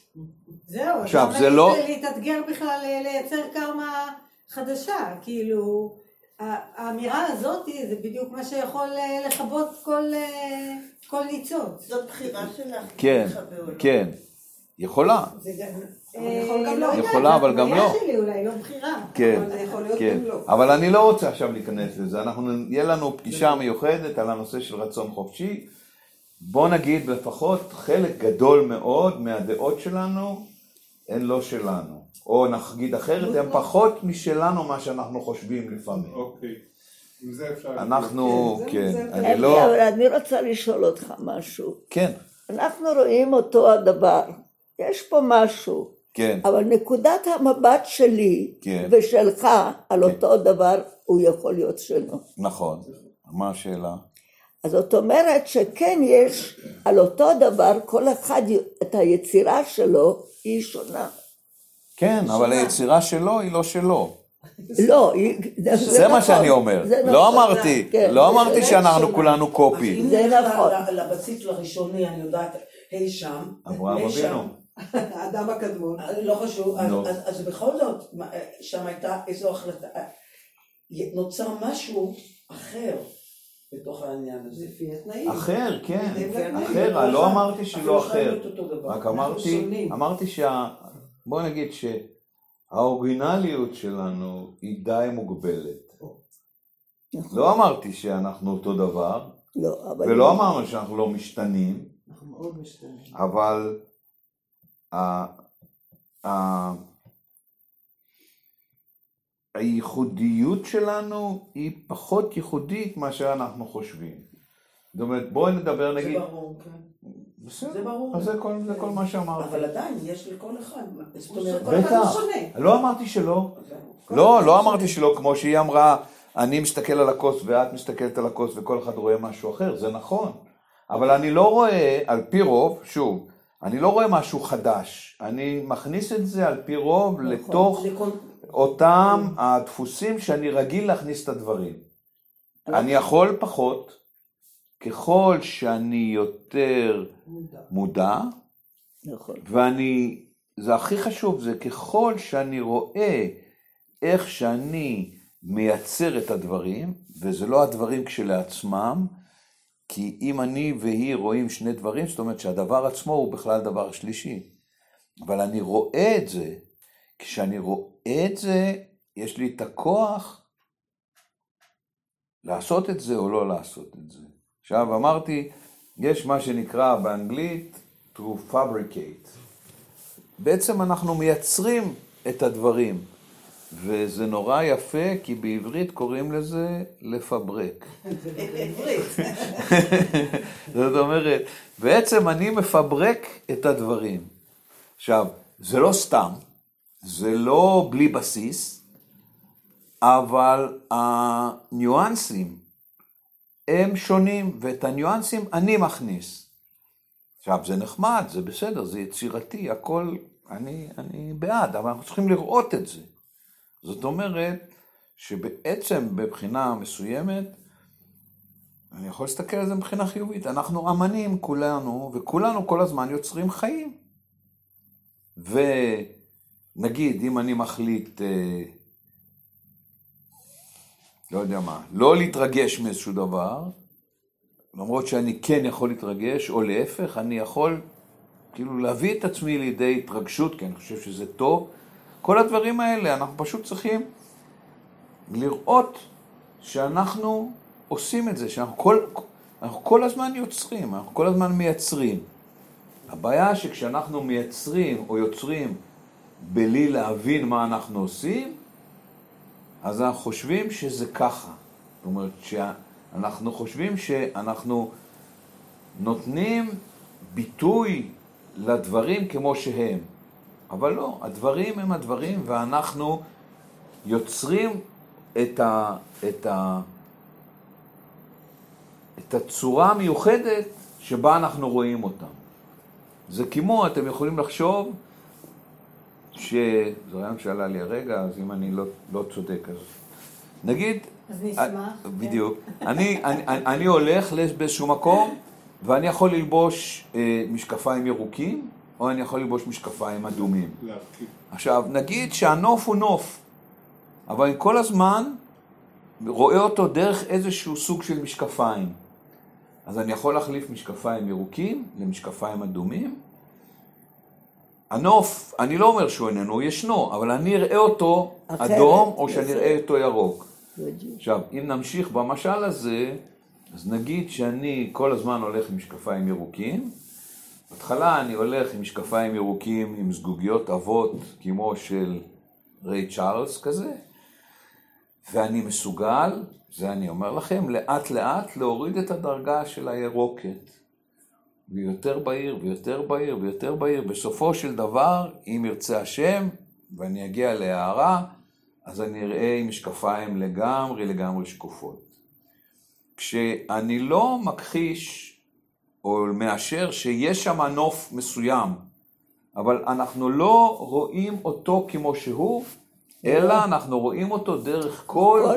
זהו, עכשיו, זה לא- להתאתגר בכלל ל- לייצר קרמה חדשה, כאילו, האמירה הזאת זה בדיוק מה שיכול אה, לכבות כל, אה, כל ניצוץ. זאת בחירה שלך. כן. כן, יכולה, זה גם... אה, לא. יודעת, יכולה, אבל גם לא. שלי אולי, לא בחירה. כן, כן, לא. אבל אני לא רוצה עכשיו להיכנס לזה, אנחנו, יהיה לנו פגישה מיוחדת על הנושא של רצון חופשי, בוא נגיד לפחות חלק גדול מאוד מהדעות שלנו הן לא שלנו, או נגיד אחרת, הן פחות משלנו מה שאנחנו חושבים לפעמים. אוקיי. עם זה אפשר... אנחנו, כן, כן, אני לא, אני רוצה לשאול אותך משהו. כן, אנחנו רואים אותו הדבר. יש פה משהו. כן, אבל נקודת המבט שלי כן. ושלך על אותו דבר הוא יכול להיות שונו. נכון. מה השאלה? אז זאת אומרת שכן יש על אותו דבר, כל אחד את היצירה שלו היא שונה. כן, אבל היצירה שלו היא לא שלו. לא, היא- זה, זה מה נכון, שאני אומר. זה לא נכון. אמרתי, כן, לא זה אמרתי שאנחנו שונה. כולנו קופי. זה נכון. לבסיס לראשוני, אני יודעת, אי שם, אברהם אי שם, אבינו. האדם הקדמון. אה, לא חשוב, אז- אז בכל זאת, אה, שם הייתה איזו החלטה, אה, נוצר משהו אחר בתוך העניין הזה. לפי התנאים. אחר, כן, אחר, לא אמרתי שלא אחר. רק אמרתי. אמרתי שה... בוא נגיד שהאורגינליות שלנו היא די מוגבלת. נכון. לא אמרתי שאנחנו אותו דבר, לא, אבל... ולא אמרנו שאנחנו לא משתנים, אנחנו מאוד משתנים. אבל הייחודיות שלנו היא פחות ייחודית מאשר אנחנו חושבים. זאת אומרת, בואי נדבר זה נגיד... ברור, כן. בסדר, זה ברור. אז זה כל, זה כל מה שאמרתי. אבל עדיין יש לכל אחד, זאת אומרת, כל אחד. שונה. לא אמרתי שלא. זהו. לא, לא אמרתי שלא, כמו שהיא אמרה, אני מסתכל על הכוס ואת מסתכלת על הכוס וכל אחד רואה משהו אחר, זה נכון. אבל אני לא רואה, על פי רוב, שוב, אני לא רואה משהו חדש. אני מכניס את זה על פי רוב לתוך זה כל- אותם הדפוסים שאני רגיל להכניס את הדברים. אני יכול פחות, ככל שאני יותר מודע. מודע, נכון. ואני, זה הכי חשוב, זה ככל שאני רואה איך שאני מייצר את הדברים, וזה לא הדברים כשלעצמם, כי אם אני והיא רואים שני דברים, זאת אומרת שהדבר עצמו הוא בכלל דבר שלישי. אבל אני רואה את זה, כשאני רואה את זה, יש לי את הכוח לעשות את זה או לא לעשות את זה. עכשיו אמרתי, יש מה שנקרא באנגלית to fabricate. בעצם אנחנו מייצרים את הדברים, וזה נורא יפה, כי בעברית קוראים לזה לפברק. בעברית. זאת אומרת, בעצם אני מפברק את הדברים. עכשיו, זה לא סתם, זה לא בלי בסיס, אבל הניואנסים הם שונים, ואת הניואנסים אני מכניס. עכשיו, זה נחמד, זה בסדר, זה יצירתי, הכל, אני, אני בעד, אבל אנחנו צריכים לראות את זה. זאת אומרת, שבעצם בבחינה מסוימת, אני יכול להסתכל על זה מבחינה חיובית. אנחנו אמנים כולנו, וכולנו כל הזמן יוצרים חיים. ונגיד, אם אני מחליט, אה, לא יודע מה, לא להתרגש מאיזשהו דבר, למרות שאני כן יכול להתרגש, או להפך, אני יכול כאילו להביא את עצמי לידי התרגשות, כי אני חושב שזה טוב. כל הדברים האלה, אנחנו פשוט צריכים לראות שאנחנו עושים את זה, שאנחנו כל, אנחנו כל הזמן יוצרים, אנחנו כל הזמן מייצרים. הבעיה שכשאנחנו מייצרים או יוצרים בלי להבין מה אנחנו עושים, אז אנחנו חושבים שזה ככה. זאת אומרת, שאנחנו חושבים שאנחנו נותנים ביטוי לדברים כמו שהם. אבל לא, הדברים הם הדברים, ואנחנו יוצרים את, ה, את, ה, את הצורה המיוחדת שבה אנחנו רואים אותם. זה כמו, אתם יכולים לחשוב, שזה רעיון שעלה לי הרגע, אז אם אני לא, לא צודק, אז נגיד, אז נשמח. כן. בדיוק, אני, אני, אני, אני הולך באיזשהו מקום, ואני יכול ללבוש אה, משקפיים ירוקים, או אני יכול ללבוש משקפיים אדומים. עכשיו, נגיד שהנוף הוא נוף, אבל אני כל הזמן רואה אותו דרך איזשהו סוג של משקפיים. אז אני יכול להחליף משקפיים ירוקים למשקפיים אדומים. הנוף, אני לא אומר שהוא איננו, הוא ישנו, אבל אני אראה אותו אחרת, אדום, או שאני. אראה אותו ירוק. בדיוק. עכשיו, אם נמשיך במשל הזה, אז נגיד שאני כל הזמן הולך עם משקפיים ירוקים. בהתחלה אני הולך עם משקפיים ירוקים עם זגוגיות עבות כמו של ריי צ'ארלס כזה, ואני מסוגל, זה אני אומר לכם, לאט לאט להוריד את הדרגה של הירוקת. ויותר בהיר ויותר בהיר ויותר בהיר. בסופו של דבר, אם ירצה השם, ואני אגיע להערה, אז אני אראה עם משקפיים לגמרי לגמרי שקופות. כשאני לא מכחיש או מאשר שיש שם נוף מסוים, אבל אנחנו לא רואים אותו כמו שהוא, אלא אנחנו רואים אותו דרך כל,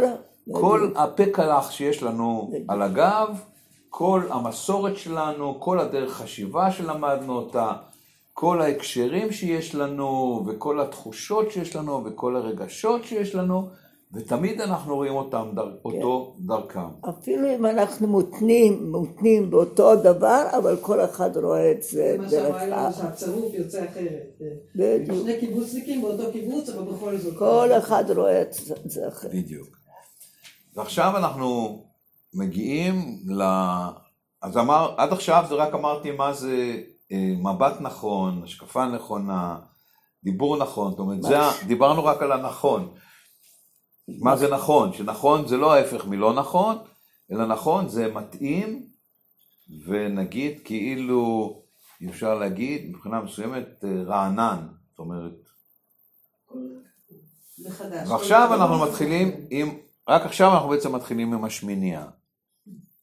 כל הפקלח שיש לנו על הגב, כל המסורת שלנו, כל הדרך חשיבה שלמדנו אותה, כל ההקשרים שיש לנו, וכל התחושות שיש לנו, וכל הרגשות שיש לנו, ותמיד אנחנו רואים אותם, דר, אותו דרכם. אפילו אם אנחנו מותנים, מותנים באותו דבר, אבל כל אחד רואה את זה זה מה דרך שאמרה ה... לנו שהצירוף יוצא אחרת. כן. בדיוק. שני קיבוצניקים באותו קיבוץ, אבל בכל זאת. כל אחד רואה את זה- אחרת. בדיוק. ועכשיו אנחנו מגיעים ל... אז אמר, עד עכשיו זה רק אמרתי מה זה אה, מבט נכון, השקפה נכונה, דיבור נכון, זאת אומרת, זה, דיברנו רק על הנכון. מה זה נכון? שנכון זה לא ההפך מלא נכון, אלא נכון זה מתאים, ונגיד כאילו, אפשר להגיד, מבחינה מסוימת, אה, רענן. זאת אומרת, מחדש. ועכשיו אנחנו מתחילים עם, רק עכשיו אנחנו בעצם מתחילים עם השמינייה.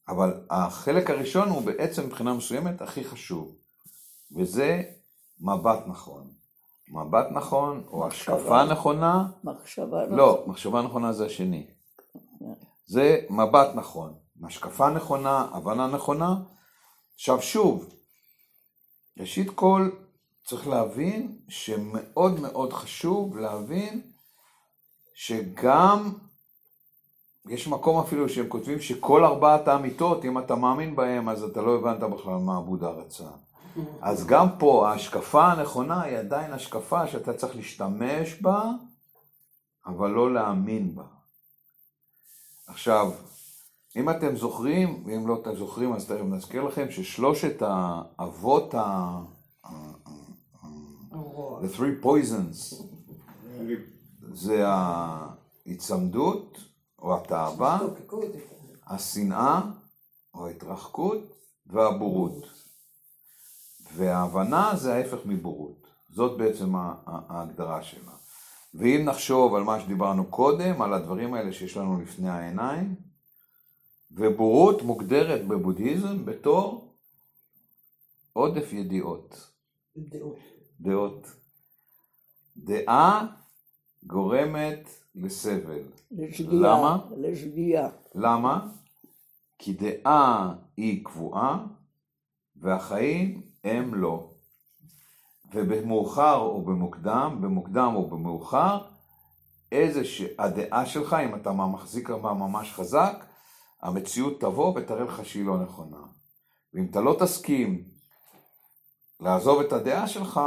אבל החלק הראשון הוא בעצם מבחינה מסוימת הכי חשוב, וזה מבט נכון. מבט נכון, או. השקפה נכונה, מחשבה לא, מחשבה נכונה זה השני. זה מבט נכון, השקפה נכונה, הבנה נכונה. עכשיו שוב, ראשית כל צריך להבין שמאוד מאוד חשוב להבין שגם יש מקום אפילו שהם כותבים שכל ארבעת האמיתות, אם אתה מאמין בהם, אז אתה לא הבנת בכלל מה הבודה רצה. אז גם פה ההשקפה הנכונה היא עדיין השקפה שאתה צריך להשתמש בה, אבל לא להאמין בה. עכשיו, אם אתם זוכרים, ואם לא אתם זוכרים אז תכף נזכיר לכם ששלושת האבות, ה... The three poisons, זה ההיצמדות או התאווה. השנאה או ההתרחקות והבורות. וההבנה זה ההפך מבורות. זאת בעצם ההגדרה שלה. ואם נחשוב על מה שדיברנו קודם, על הדברים האלה שיש לנו לפני העיניים, ובורות מוגדרת בבודהיזם בתור עודף ידיעות, דעות. דעות. דעה גורמת לסבל. לשגיאה. למה? לשגיאה. למה? כי דעה היא קבועה והחיים הם לא. ובמאוחר או במוקדם, במוקדם או במאוחר, איזה שהדעה שלך, אם אתה מחזיק בה ממש חזק, המציאות תבוא ותראה לך שהיא לא נכונה. ואם אתה לא תסכים לעזוב את הדעה שלך,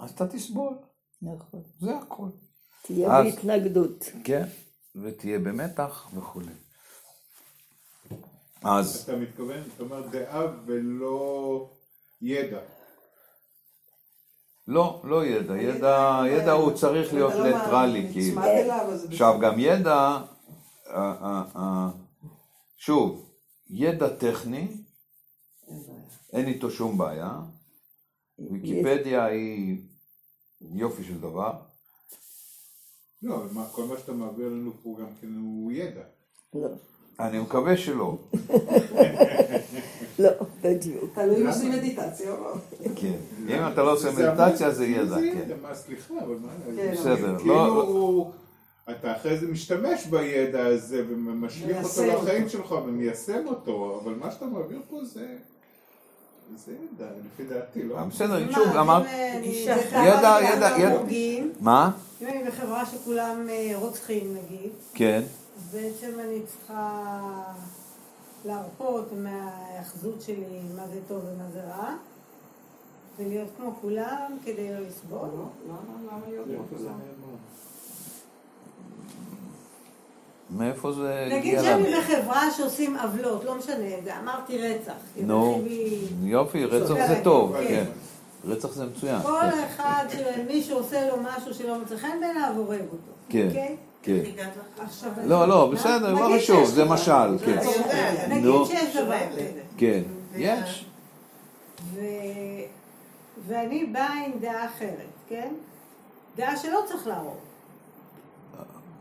אז אתה תסבול. נכון. זה הכל. תהיה אז- בהתנגדות. כן. ותהיה במתח וכולי. אז אתה מתכוון, אתה אומר דעה ולא ידע. לא, לא ידע, ידע, ידע הוא צריך להיות לא ניטרלי, כאילו. עכשיו. גם ידע, אה, אה, אה, שוב, ידע טכני, אין איתו שום בעיה, ויקיפדיה היא יופי של דבר, לא, כל מה שאתה מעביר לנו פה גם כן הוא ידע. לא, אני מקווה שלא, לא, בדיוק. תלוי אם עושים מדיטציה או לא. כן, אם אתה לא עושה מדיטציה זה ידע, זה כן, ידע, מה, סליחה, אבל מה, כן, בסדר, כאילו לא, אתה אחרי זה משתמש בידע הזה ומשליך אותו לחיים. שלך ומיישם אותו, אבל מה שאתה מעביר פה זה... זה ידע, לפי דעתי, לא? אה, בסדר, שוב, אמרת, אה. זה ידע, ידע, שכולם ידע. מה? אם אני בחברה שכולם אה, רוצחים נגיד, כן, אז בעצם אני צריכה להרפות מההאחזות שלי, מה זה טוב ומה זה רע, ולהיות כמו כולם כדי לא לסבול. לא, למה למה להיות כמו איפה זה? מאיפה זה נגיד הגיע שאני לנו? בחברה שעושים עוולות, לא משנה, זה אמרתי רצח. נו, יופי, רצח זה טוב, כן. כן, רצח זה מצוין, כל. אחד שמישהו עושה לו משהו שלא מוצא חן בעיניו, הורג אותו. כן. כן. לא, לא, מה? בסדר, לא חשוב, זה. משל, כן. נגיד. שיש דבר כזה. כן, יש. ואני באה עם דעה אחרת, כן? דעה שלא צריך להרוג.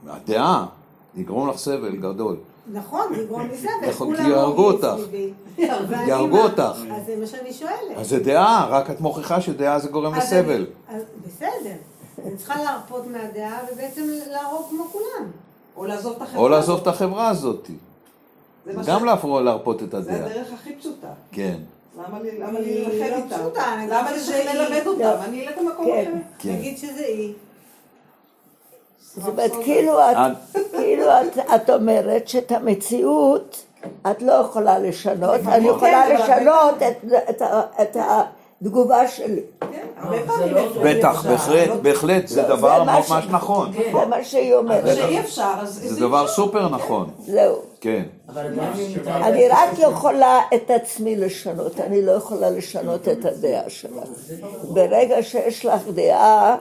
הדעה, יגרום לך סבל גדול. נכון, זה יגרום לי סבל, נכון, כי יהרגו אותך. יהרגו? אותך. אז זה מה שאני שואלת. אז זה דעה, רק את מוכיחה שדעה זה גורם לסבל. בסדר. אני צריכה להרפות מהדעה ובעצם להרוג כמו כולם. או לעזוב את החברה. או לעזוב את החברה הזאת. זה גם להרפות את זה הדעה. הדרך הכי פשוטה. כן. למה לי לא להילחם נגיד למה לי שזה צריך היא- ללמד אותם? אני אלך למקום כן. אחר. כן. נגיד שזה היא. זאת אומרת, כאילו את, את- כאילו את, את אומרת שאת המציאות את לא יכולה לשנות, לפעמים אני יכולה כן, לשנות את, את, ה- את התגובה שלי. כן, פעמים לא-. בטח, בהחלט, בהחלט, זה לא, דבר ממש נכון. זה מה שהיא אומרת. זה דבר. סופר נכון. זהו. כן. אני רק. יכולה את עצמי לשנות, אני לא יכולה לשנות את הדעה שלך. ברגע שיש לך דעה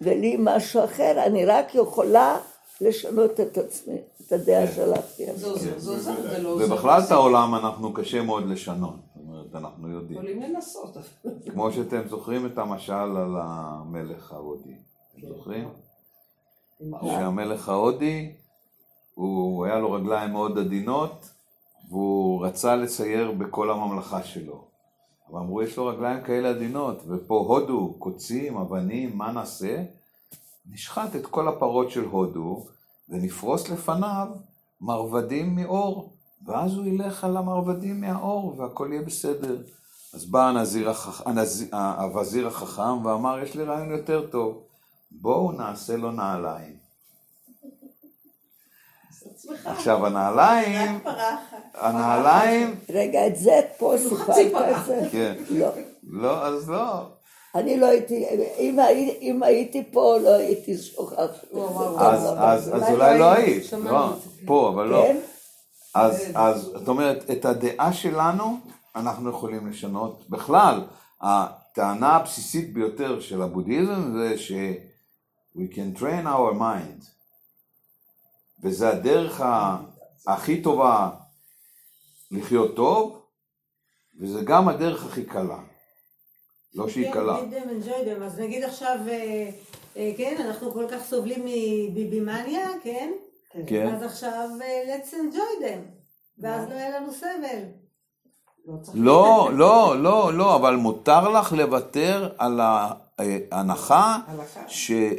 ולי משהו אחר, אני רק יכולה לשנות את עצמי, את הדעה שלך. כן. לא עוזר. ובכלל את העולם אנחנו קשה מאוד לשנות. זאת אנחנו יודעים. יכולים לנסות. כמו שאתם זוכרים את המשל על המלך ההודי. אתם זוכרים? עם האור. שהמלך ההודי, הוא היה לו רגליים מאוד עדינות, והוא רצה לצייר בכל הממלכה שלו. אבל אמרו, יש לו רגליים כאלה עדינות, ופה הודו, קוצים, אבנים, מה נעשה? נשחט את כל הפרות של הודו, ונפרוס לפניו מרבדים מאור, ואז הוא ילך על המרבדים מהאור, והכל יהיה בסדר. אז בא הנזיר החכ... הנז... הווזיר החכם ואמר, יש לי רעיון יותר טוב, בואו נעשה לו נעליים. עכשיו הנעליים. הנעליים, רגע, את זה פה סיפרת. את זה? כן, לא. לא, אז לא. אני לא הייתי, אם הי- אם הייתי פה לא הייתי שוכחת. אז, אולי לא היית, לא, את זה. פה, אבל לא. אז, אז זאת אומרת, את הדעה שלנו אנחנו יכולים לשנות. בכלל, הטענה הבסיסית ביותר של הבודהיזם זה ש- we can train our mind. וזה הדרך ה- הכי טובה לחיות טוב, וזה גם הדרך הכי קלה. לא שהיא קלה. כן, enjoy them. אז נגיד עכשיו, אה, אה, כן, אנחנו כל כך סובלים מביבימניה, כן? כן. אז עכשיו, אה, let's enjoy them. ואז לא יהיה לנו סבל. לא לא, לא, לא, לא, אבל מותר לך לוותר על ההנחה אה,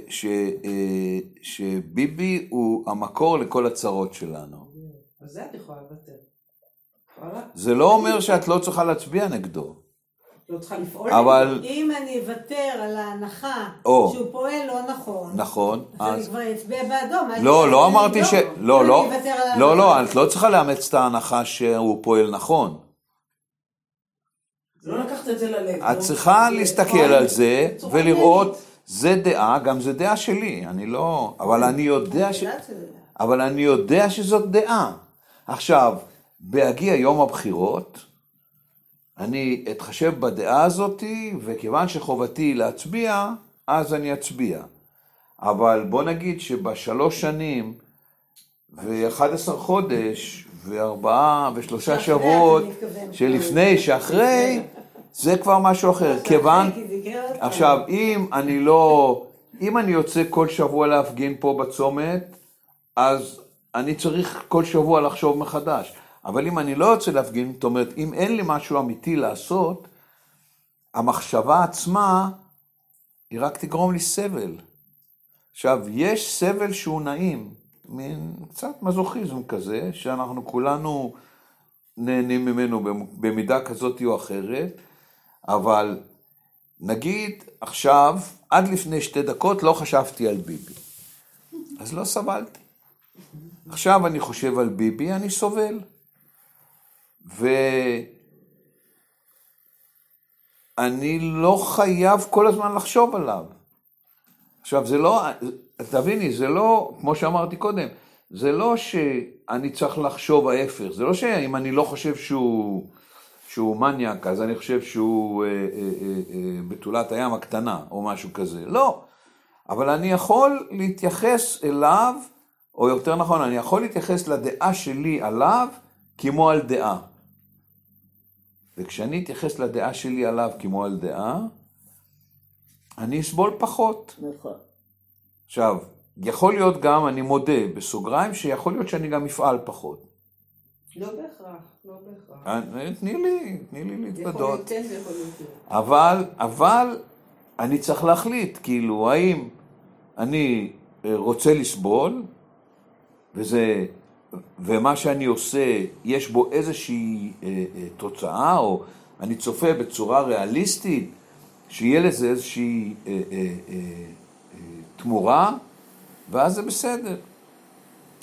שביבי הוא המקור לכל הצרות שלנו. זה את יכולה לוותר. זה לא אומר שאת לא צריכה להצביע נגדו, לא צריכה לפעול. אבל אם אני אוותר על ההנחה או. שהוא פועל לא נכון, נכון, אז אני אז... כבר אצביע בעדו. מה לא, אני- לא אני אמרתי ש... לא, לא, אני לא, לא, ההנחה. את לא צריכה לאמץ את ההנחה שהוא פועל נכון. לא לקחת את זה ללב. את לא? צריכה להסתכל על זה ולראות. זה דעה, גם זה דעה שלי, אני לא... אבל אני יודע ש... אבל אני יודע שזאת דעה. עכשיו, בהגיע יום הבחירות, אני אתחשב בדעה הזאתי, וכיוון שחובתי להצביע, אז אני אצביע. אבל בוא נגיד שבשלוש שנים ו-11 חודש וארבעה ושלושה שבועות. שלפני, שאחרי, זה כבר משהו אחר. כיוון. עכשיו, אם אני לא, אם אני יוצא כל שבוע להפגין פה בצומת, אז אני צריך כל שבוע לחשוב מחדש. אבל אם אני לא יוצא להפגין, זאת אומרת, אם אין לי משהו אמיתי לעשות, המחשבה עצמה, היא רק תגרום לי סבל. עכשיו, יש סבל שהוא נעים, מין קצת מזוכיזם כזה, שאנחנו כולנו נהנים ממנו במידה כזאת או אחרת, אבל נגיד עכשיו, עד לפני שתי דקות לא חשבתי על ביבי. אז לא סבלתי. עכשיו אני חושב על ביבי, אני סובל. ואני לא חייב כל הזמן לחשוב עליו. עכשיו, זה לא, תביני, זה לא, כמו שאמרתי קודם, זה לא שאני צריך לחשוב ההפך, זה לא שאם אני לא חושב שהוא, שהוא מניאק, אז אני חושב שהוא אה, אה, אה, אה, בתולת הים הקטנה, או משהו כזה, לא. אבל אני יכול להתייחס אליו, או יותר נכון, אני יכול להתייחס לדעה שלי עליו כמו על דעה. וכשאני אתייחס לדעה שלי עליו כמו על דעה, אני אסבול פחות. נכון. עכשיו, יכול להיות גם, אני מודה, בסוגריים, שיכול להיות שאני גם אפעל פחות. לא בהכרח, לא בהכרח. אה, תני לי, תני לי יכול להתוודות. להיות כן ויכול להיות לא. אבל, אבל אני צריך להחליט, כאילו, האם אני אה, רוצה לסבול, וזה, ומה שאני עושה, יש בו איזושהי אה, אה, תוצאה, או אני צופה בצורה ריאליסטית, שיהיה לזה איזושהי אה, תמורה, ואז זה בסדר.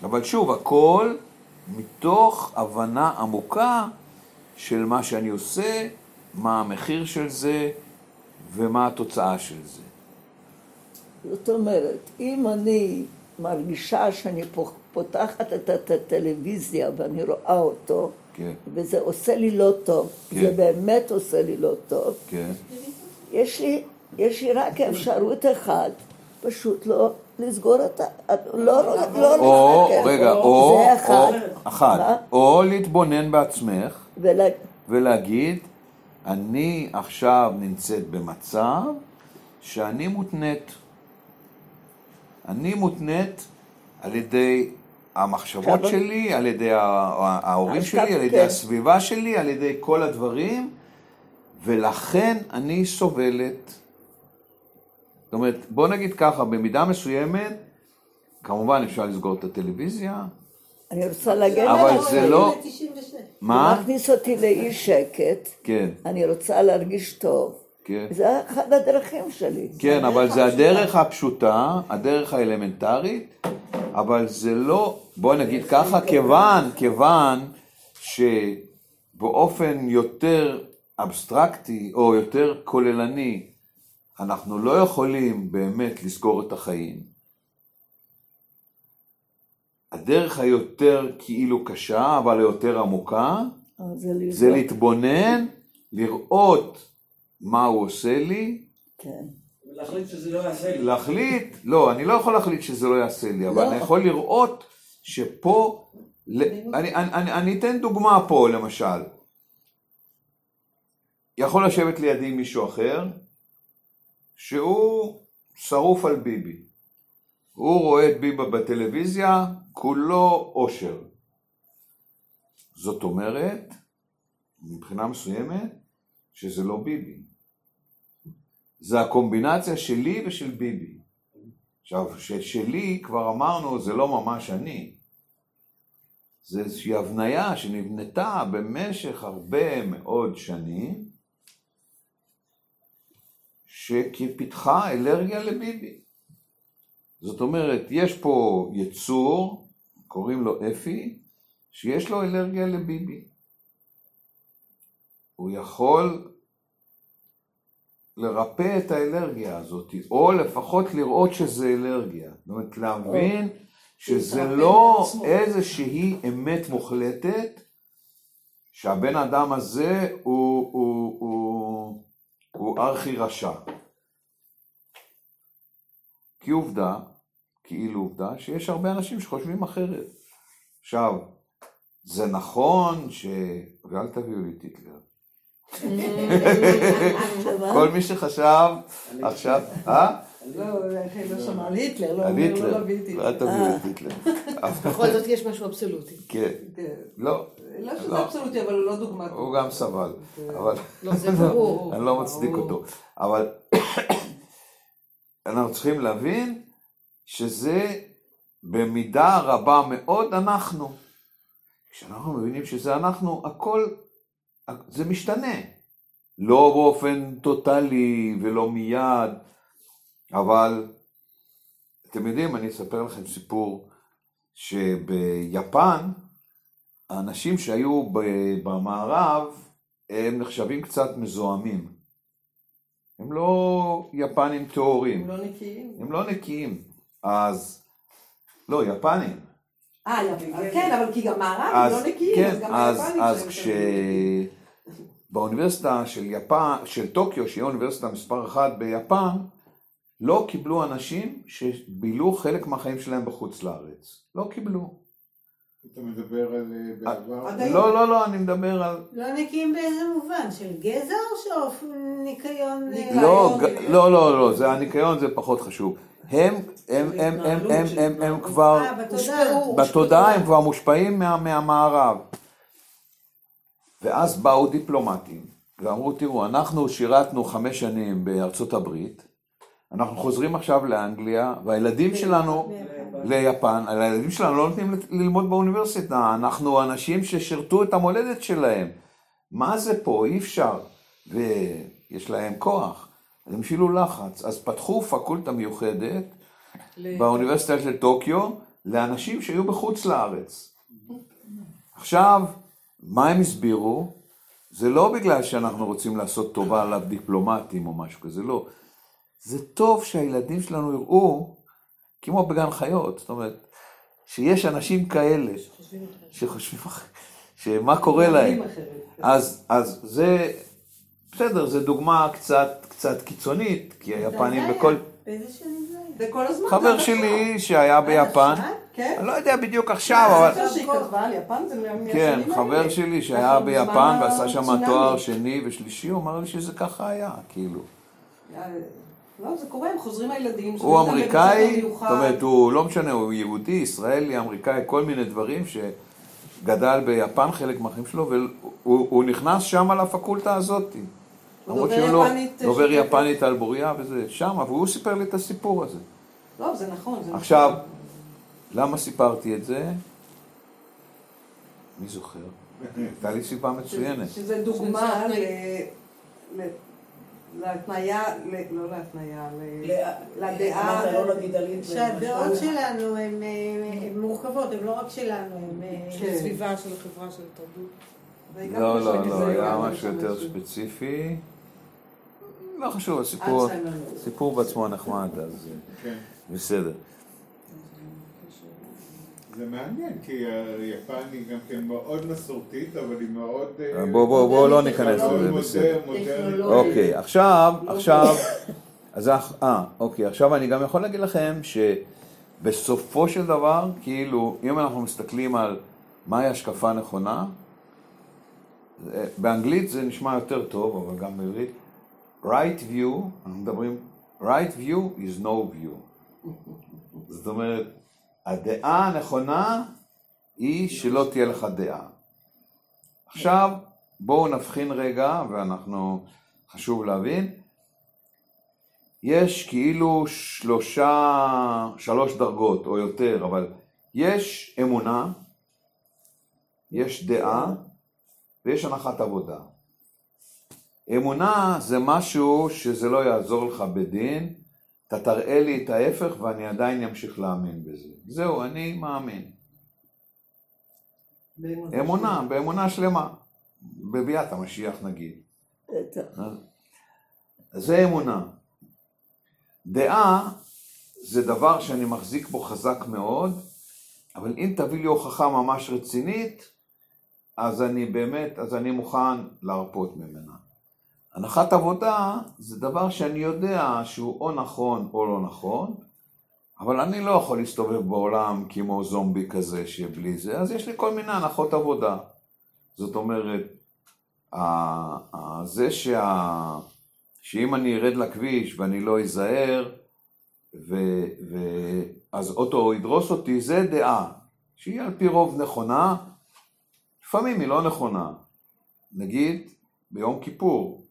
אבל שוב, הכל מתוך הבנה עמוקה של מה שאני עושה, מה המחיר של זה ומה התוצאה של זה. זאת אומרת, אם אני מרגישה שאני פו- פותחת את הט- הטלוויזיה ואני רואה אותו, כן, וזה עושה לי לא טוב, כן. זה באמת עושה לי לא טוב, כן, יש לי, יש לי רק אפשרות אחת, פשוט לא לסגור את ה... לא, לא, לא או, להסתכל. רגע, או, זה או, אחד. אחת, מה? או להתבונן בעצמך ולה... ולהגיד, אני עכשיו נמצאת במצב שאני מותנית. אני מותנית על ידי המחשבות עכשיו- שלי, על ידי ההורים שלי, על ידי כן. הסביבה שלי, על ידי כל הדברים, ולכן אני סובלת. זאת אומרת, בוא נגיד ככה, במידה מסוימת, כמובן אפשר לסגור את הטלוויזיה, אני רוצה להגיד, אבל לא, זה לא- ל-96. מה? מכניס אותי לאי שקט, כן, אני רוצה להרגיש טוב. כן. זה אחד הדרכים שלי. כן, אבל זה הדרך הפשוטה, הדרך האלמנטרית, אבל זה לא, בוא נגיד ככה, כיוון, כיוון שבאופן יותר אבסטרקטי או יותר כוללני, אנחנו לא יכולים באמת לסגור את החיים. הדרך היותר כאילו קשה, אבל היותר עמוקה, אבל זה זה. להתבונן, לראות מה הוא עושה לי, כן. להחליט שזה לא יעשה לי. להחליט, לא, אני לא יכול להחליט שזה לא יעשה לי, אבל לא. אני יכול לראות שפה, ל- אני, אני, אני, אני אתן דוגמה פה למשל, יכול לשבת לידי מישהו אחר, שהוא שרוף על ביבי, הוא רואה את ביבי בטלוויזיה, כולו אושר. זאת אומרת, מבחינה מסוימת, שזה לא ביבי. זה הקומבינציה שלי ושל ביבי. עכשיו, ששלי, כבר אמרנו, זה לא ממש אני. זה איזושהי הבניה שנבנתה במשך הרבה מאוד שנים, שפיתחה אלרגיה לביבי. זאת אומרת, יש פה יצור, קוראים לו אפי, שיש לו אלרגיה לביבי. הוא יכול לרפא את האלרגיה הזאת, או לפחות לראות שזה אלרגיה. זאת אומרת, להבין שזה לא. איזושהי אמת מוחלטת, שהבן אדם הזה הוא, הוא, הוא, הוא ארכי רשע. כי עובדה, כאילו עובדה, שיש הרבה אנשים שחושבים אחרת. עכשיו, זה נכון ש... ואל תביאו לי טיטלר. כל מי שחשב עכשיו, אה? לא, אחי לא שמע על היטלר, לא היטלר. לא להביא. אל תביאו לי טיטלר. בכל זאת יש משהו אבסולוטי. כן. כן. לא, לא שזה לא. אבסולוטי, אבל הוא לא דוגמה. הוא גם סבל, אבל לא, זה ברור. אני לא מצדיק אותו. אבל אנחנו צריכים להבין שזה במידה רבה מאוד אנחנו. כשאנחנו מבינים שזה אנחנו, הכל, זה משתנה. לא באופן טוטאלי ולא מיד, אבל אתם יודעים, אני אספר לכם סיפור שביפן, האנשים שהיו במערב, הם נחשבים קצת מזוהמים. הם לא יפנים טהורים. הם לא נקיים. הם לא נקיים. אז, לא, יפנים. אה, יפים. כן, אבל כי גם מערב אז, הם לא נקיים, כן, אז גם אז, היפנים אז שלהם כש... באוניברסיטה של יפן, של טוקיו, שהיא האוניברסיטה מספר אחת ביפן, לא קיבלו אנשים שבילו חלק מהחיים שלהם בחוץ לארץ. לא קיבלו. אתה מדבר על אה, בעבר? היום. לא, לא, לא, אני מדבר על... לא נקיים באיזה מובן? של גזע או שאוף ניקיון? אה. לא, לא, לא, לא, זה הניקיון זה פחות חשוב. הם, הם, הם, הם, הם, הם, הם כבר, אה, בתודעה. הם כבר מושפעים מה, מהמערב. ואז באו דיפלומטים ואמרו, תראו, אנחנו שירתנו חמש שנים בארצות הברית, אנחנו חוזרים עכשיו לאנגליה, והילדים שלנו, ליפן, הילדים שלנו לא נותנים ללמוד באוניברסיטה, אנחנו אנשים ששירתו את המולדת שלהם. מה זה פה? אי אפשר. ויש להם כוח. אז הם הפעילו לחץ. אז פתחו פקולטה מיוחדת באוניברסיטה של טוקיו לאנשים שהיו בחוץ לארץ. עכשיו, מה הם הסבירו? זה לא בגלל שאנחנו רוצים לעשות טובה לדיפלומטים או משהו כזה, לא. זה טוב שהילדים שלנו יראו, כמו בגן חיות, זאת אומרת, שיש אנשים כאלה שחושבים, אחרת, שמה קורה להם. אז, אז זה, בסדר, זו דוגמה קצת, קצת קיצונית, כי היפנים בכל... באיזה שנים זה כל הזמן. חבר שלי שהיה ביפן, עכשיו? כן. אני לא יודע בדיוק עכשיו, אבל... כן. חבר שלי שהיה אנחנו ביפן ועשה שם. תואר שני ושלישי, הוא אמר לי שזה ככה היה, כאילו. לא, זה קורה, הם חוזרים הילדים. הוא אמריקאי. זאת אומרת, הוא לא משנה, הוא יהודי, ישראלי, אמריקאי, כל מיני דברים שגדל ביפן חלק מהחיים שלו, והוא הוא נכנס שם לפקולטה הזאת. למרות שהוא לא דובר שוטפת. יפנית על בוריה וזה, שם, והוא סיפר לי את הסיפור הזה. לא, זה נכון. זה עכשיו, נכון. למה סיפרתי את זה? מי זוכר? הייתה לי סיבה מצוינת. שזה דוגמה ל... ל- להתניה, לא להתניה, ל- ל- לדעה, לא. שהדעות. שלנו הן אה, הן מורכבות, הן לא רק שלנו, הן... אה, כן. של החברה, של גם לא, לא, לא, זה היה משהו יותר. ספציפי. לא חשוב, הסיפור, אלצהיימר. סיפור בעצמו נחמד, אז אה, כן. בסדר. זה מעניין, כי היפן היא גם כן מאוד מסורתית, אבל היא מאוד... אה, בוא, בוא, בוא לא ניכנס לזה, בסדר. אוקיי, עכשיו, עכשיו, אז אה, אוקיי, עכשיו אני גם יכול להגיד לכם שבסופו של דבר, כאילו, אם אנחנו מסתכלים על מהי השקפה נכונה, באנגלית זה נשמע יותר טוב, אבל גם בעברית, right view, אנחנו מדברים, right view is no view. זאת אומרת, הדעה הנכונה היא שלא תהיה לך דעה. עכשיו, בואו נבחין רגע, ואנחנו, חשוב להבין, יש כאילו שלושה, שלוש דרגות או יותר, אבל יש אמונה, יש דעה ויש הנחת עבודה. אמונה זה משהו שזה לא יעזור לך בדין, אתה תראה לי את ההפך ואני עדיין אמשיך להאמין בזה. זהו, אני מאמין. אמונה, באמונה שלמה. בביאת המשיח נגיד. בטח. זה אמונה. דעה זה דבר שאני מחזיק בו חזק מאוד, אבל אם תביא לי הוכחה ממש רצינית, אז אני באמת, אז אני מוכן להרפות ממנה. הנחת עבודה זה דבר שאני יודע שהוא או נכון או לא נכון, אבל אני לא יכול להסתובב בעולם כמו זומבי כזה שבלי זה, אז יש לי כל מיני הנחות עבודה. זאת אומרת, זה שה... שאם אני ארד לכביש ואני לא אזהר, ו... ו... אז אוטו ידרוס אותי, זה דעה, שהיא על פי רוב נכונה, לפעמים היא לא נכונה. נגיד, ביום כיפור,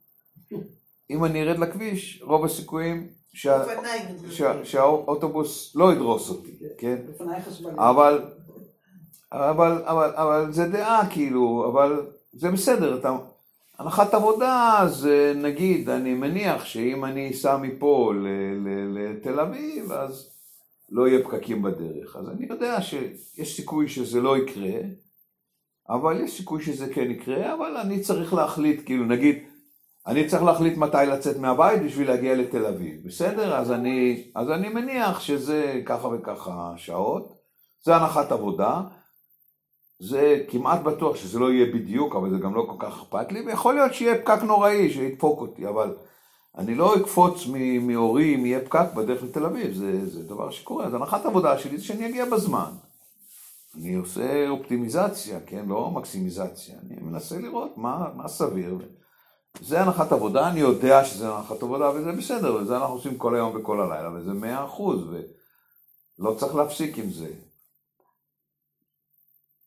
אם אני ארד לכביש, רוב הסיכויים שה... שה... שהאוטובוס לא ידרוס אותי, כן? אבל, אבל, אבל, אבל זה דעה כאילו, אבל זה בסדר, אתה, הנחת עבודה זה נגיד, אני מניח שאם אני אסע מפה ל- ל- לתל אביב, אז לא יהיה פקקים בדרך. אז אני יודע שיש סיכוי שזה לא יקרה, אבל יש סיכוי שזה כן יקרה, אבל אני צריך להחליט, כאילו נגיד, אני צריך להחליט מתי לצאת מהבית בשביל להגיע לתל אביב, בסדר? אז אני, אז אני מניח שזה ככה וככה שעות, זה הנחת עבודה, זה כמעט בטוח שזה לא יהיה בדיוק, אבל זה גם לא כל כך אכפת לי, ויכול להיות שיהיה פקק נוראי שידפוק אותי, אבל אני לא אקפוץ מאורי אם יהיה פקק בדרך לתל אביב, זה, זה דבר שקורה, אז הנחת עבודה שלי זה שאני אגיע בזמן. אני עושה אופטימיזציה, כן? לא מקסימיזציה. אני מנסה לראות מה, מה סביר. זה הנחת עבודה, אני יודע שזה הנחת עבודה וזה בסדר, וזה אנחנו עושים כל היום וכל הלילה, וזה מאה אחוז, ולא צריך להפסיק עם זה.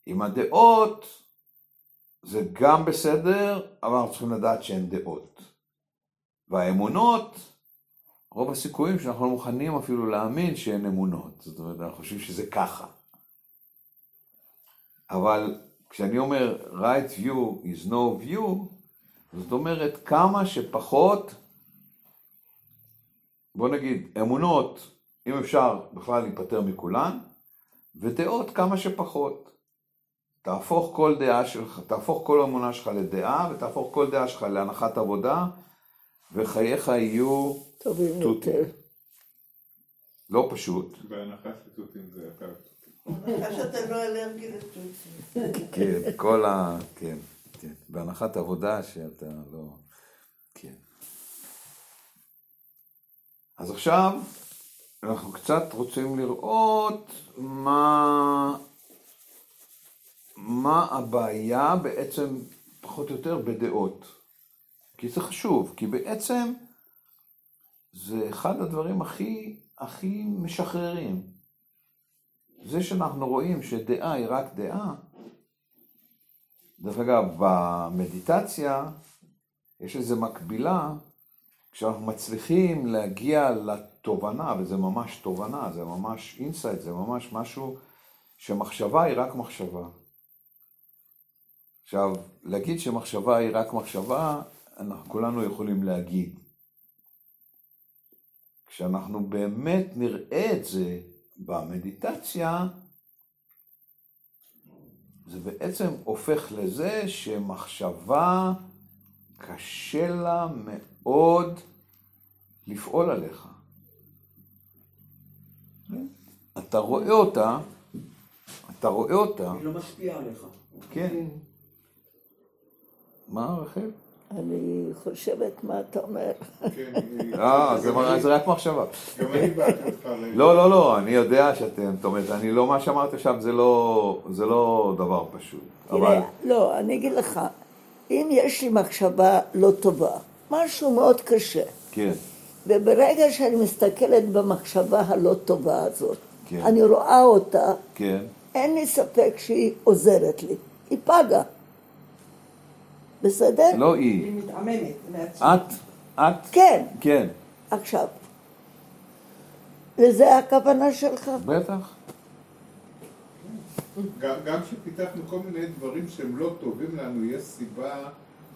עם הדעות, זה גם בסדר, אבל אנחנו צריכים לדעת שהן דעות. והאמונות, רוב הסיכויים שאנחנו לא מוכנים אפילו להאמין שהן אמונות. זאת אומרת, אנחנו חושבים שזה ככה. אבל כשאני אומר right view is no view, זאת אומרת כמה שפחות, בוא נגיד, אמונות, אם אפשר בכלל להיפטר מכולן, ודעות כמה שפחות. תהפוך כל דעה שלך, תהפוך כל אמונה שלך לדעה, ותהפוך כל דעה שלך להנחת עבודה, וחייך יהיו טובים. יותר. לא פשוט, בהנחה שתותים זה אתה. בהנחה שאתה לא אלרגי לתותים. כן, כל ה... כן, כן, בהנחת עבודה שאתה לא... כן. אז עכשיו אנחנו קצת רוצים לראות מה... מה הבעיה בעצם, פחות או יותר, בדעות. כי זה חשוב, כי בעצם זה אחד הדברים הכי, הכי משחררים. זה שאנחנו רואים שדעה היא רק דעה, דרך אגב, במדיטציה יש איזו מקבילה, כשאנחנו מצליחים להגיע לתובנה, וזה ממש תובנה, זה ממש insight, זה ממש משהו שמחשבה היא רק מחשבה. עכשיו, להגיד שמחשבה היא רק מחשבה, אנחנו כולנו יכולים להגיד. כשאנחנו באמת נראה את זה במדיטציה, זה בעצם הופך לזה שמחשבה קשה לה מאוד לפעול עליך. אתה רואה אותה, אתה רואה אותה, היא לא משפיעה עליך. כן. מה רחל? אני חושבת מה אתה אומר. כן, אה, זה רק מחשבה. גם אני באתי אותך. לא, לא, לא, אני יודע שאתם, זאת אומרת, אני לא, מה שאמרת עכשיו זה לא, זה לא דבר פשוט. אבל, תראה, לא, אני אגיד לך, אם יש לי מחשבה לא טובה, משהו מאוד קשה, כן, וברגע שאני מסתכלת במחשבה הלא טובה הזאת, כן. אני רואה אותה, כן, אין לי ספק שהיא עוזרת לי. היא פגה. בסדר? לא היא היא, מתעממת. את, את, כן. כן, עכשיו, לזה הכוונה שלך? בטח, גם גם כשפיתחנו כל מיני דברים שהם לא טובים לנו, יש סיבה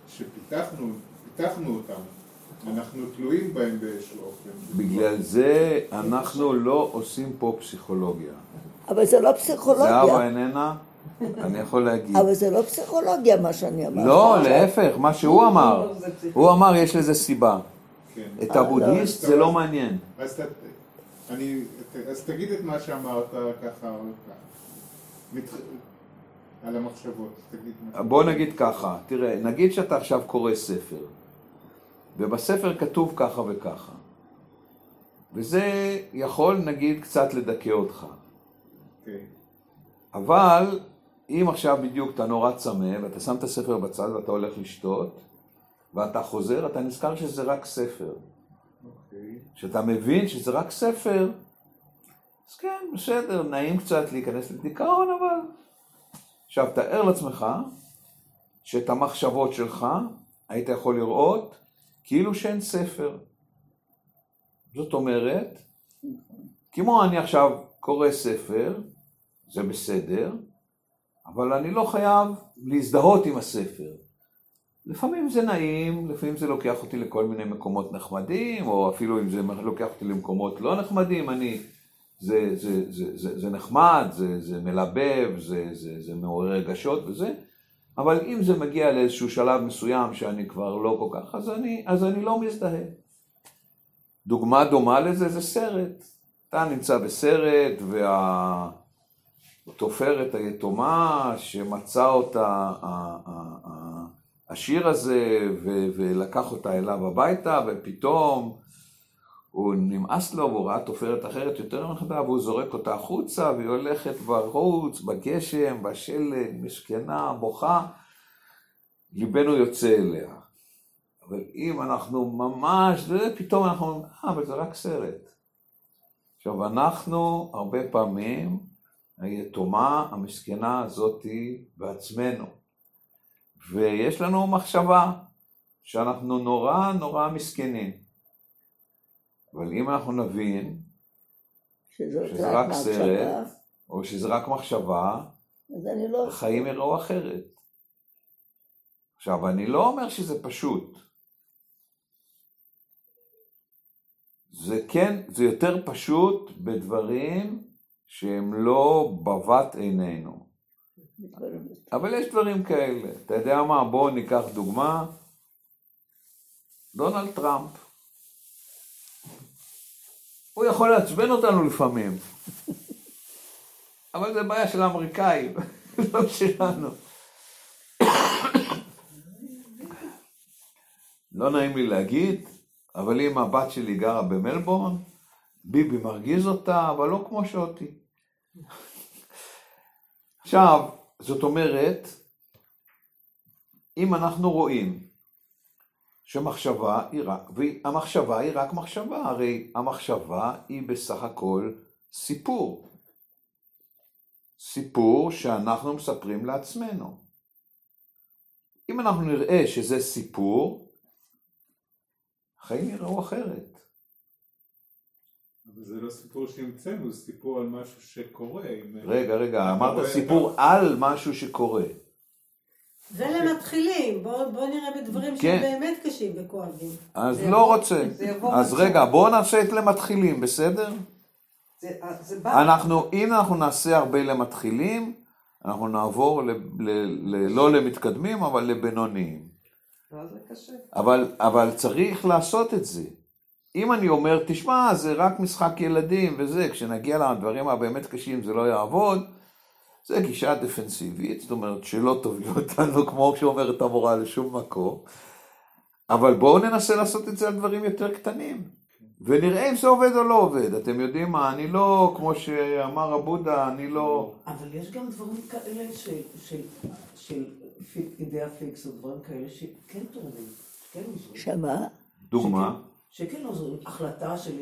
שפיתחנו פיתחנו אותם. אנחנו תלויים בהם באיזשהו אופן. בגלל זה אנחנו לא עושים פה פסיכולוגיה. אבל זה לא זהבה פסיכולוגיה. איננה, אני יכול להגיד. אבל זה לא פסיכולוגיה מה שאני אמרתי. לא. להפך, מה שהוא אמר, הוא אמר יש לזה סיבה. כן. את הבודהיסט זה לא מעניין. אז, תגיד את מה שאמרת ככה, על המחשבות. בוא נגיד ככה, תראה, נגיד שאתה עכשיו קורא ספר, ובספר כתוב ככה וככה, וזה יכול נגיד קצת לדכא אותך, אוקיי. אבל אם עכשיו בדיוק אתה נורא צמא, ואתה שם את הספר בצד ואתה הולך לשתות, ואתה חוזר, אתה נזכר שזה רק ספר. אוקיי. כשאתה מבין שזה רק ספר, אז כן, בסדר, נעים קצת להיכנס לדיכאון, אבל... עכשיו, תאר לעצמך שאת המחשבות שלך היית יכול לראות כאילו שאין ספר. זאת אומרת, כמו אני עכשיו קורא ספר, זה בסדר, אבל אני לא חייב להזדהות עם הספר. לפעמים זה נעים, לפעמים זה לוקח אותי לכל מיני מקומות נחמדים, או אפילו אם זה לוקח אותי למקומות לא נחמדים, אני, זה, זה, זה, זה, זה נחמד, זה, זה מלבב, זה, זה, זה מעורר רגשות וזה, אבל אם זה מגיע לאיזשהו שלב מסוים שאני כבר לא כל כך, אז אני, אז אני לא מזדהה. דוגמה דומה לזה זה סרט. אתה נמצא בסרט, והתופרת היתומה שמצא אותה השיר הזה ולקח אותה אליו הביתה, ופתאום הוא נמאס לו והוא ראה תופרת אחרת יותר נכדה והוא זורק אותה החוצה והיא הולכת בחוץ, בגשם, בשלג, מסכנה, בוכה, ליבנו יוצא אליה. אבל אם אנחנו ממש, פתאום אנחנו אומרים, אה, אבל זה רק סרט. עכשיו, אנחנו הרבה פעמים, היתומה המסכנה הזאתי בעצמנו. ויש לנו מחשבה שאנחנו נורא נורא מסכנים. אבל אם אנחנו נבין שזה רק מחשבה, סרט, או שזה רק מחשבה, לא... החיים יראו אחרת. עכשיו, אני לא אומר שזה פשוט. זה כן, זה יותר פשוט בדברים שהם לא בבת עינינו. אבל יש דברים כאלה. אתה יודע מה? בואו ניקח דוגמה. דונלד טראמפ. הוא יכול לעצבן אותנו לפעמים. אבל זה בעיה של האמריקאים, לא שלנו. לא נעים לי להגיד, אבל אם הבת שלי גרה במלבורן, ביבי מרגיז אותה, אבל לא כמו שאותי. עכשיו, זאת אומרת, אם אנחנו רואים שמחשבה היא רק, והמחשבה היא רק מחשבה, הרי המחשבה היא בסך הכל סיפור. סיפור שאנחנו מספרים לעצמנו. אם אנחנו נראה שזה סיפור, החיים יראו אחרת. אבל זה לא סיפור שהמצאנו, זה סיפור על משהו שקורה. רגע, רגע, אמרת סיפור על משהו שקורה. זה למתחילים, בואו בוא נראה בדברים כן. שהם באמת קשים וכואבים. אז לא יבוא- רוצה. אז. רגע, בואו נעשה את למתחילים, בסדר? זה, זה בא... אנחנו, אם אנחנו נעשה הרבה למתחילים, אנחנו נעבור ל, ל, ל, לא למתקדמים, אבל לבינוניים. ואז זה קשה. אבל, אבל צריך לעשות את זה. אם אני אומר, תשמע, זה רק משחק ילדים וזה, כשנגיע לדברים הבאמת קשים זה לא יעבוד, זה גישה דפנסיבית, זאת אומרת שלא תוביל אותנו, כמו שאומרת המורה, לשום מקום. אבל בואו ננסה לעשות את זה על דברים יותר קטנים. ונראה אם זה עובד או לא עובד. אתם יודעים מה, אני לא, כמו שאמר הבודה, אני לא... אבל יש גם דברים כאלה של, של, אידאה פיקס או דברים כאלה שכן תורמים, שכן עוזרים. שמה? דוגמה. שכן עוזרים, החלטה של,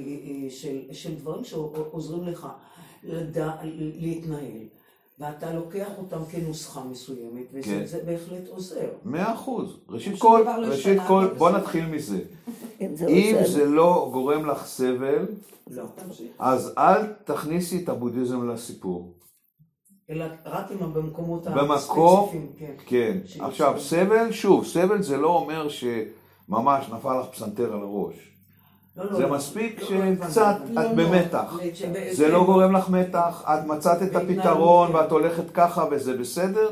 של, של דברים שעוזרים לך לדע, להתנהל, ואתה לוקח אותם כנוסחה מסוימת, וזה כן. זה בהחלט עוזר. מאה אחוז. ראשית כל, לא ראשית כל, בוא בסדר. נתחיל מזה. אם זה אם עוזר. זה לא גורם לך סבל, לא. אז אל תכניסי את הבודהיזם לסיפור. אלא רק אם במקומות במקום, הספציפיים, כן. כן. עכשיו, סבל, שוב, סבל זה לא אומר שממש נפל לך פסנתר על הראש. זה. מספיק שקצת את. במתח. זה כן. לא גורם לך מתח, את מצאת את הפתרון כן. ואת הולכת ככה וזה בסדר,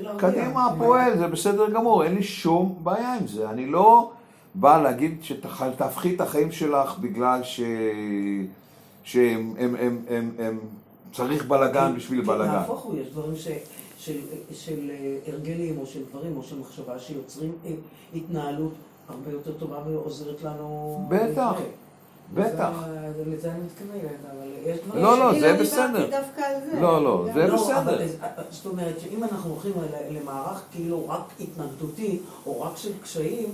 לא קדימה, כן. פועל, זה בסדר גמור, אין לי שום בעיה עם זה. אני לא בא להגיד שתהפכי את החיים שלך בגלל. שהם הם, הם, הם, הם, צריך בלאגן בשביל כן, בלאגן. נהפוך הוא, יש דברים ש, של, של אה, הרגלים או של דברים או של מחשבה שיוצרים אה, התנהלות הרבה יותר טובה ועוזרת לנו. בטח. בטח. לזה אני מתכוונת, אבל יש דברים... לא, לא, זה דיברתי בסדר. לא, לא, זה לא, בסדר. אבל אז- זאת אומרת שאם אנחנו הולכים למערך כאילו רק התנגדותי או רק של קשיים,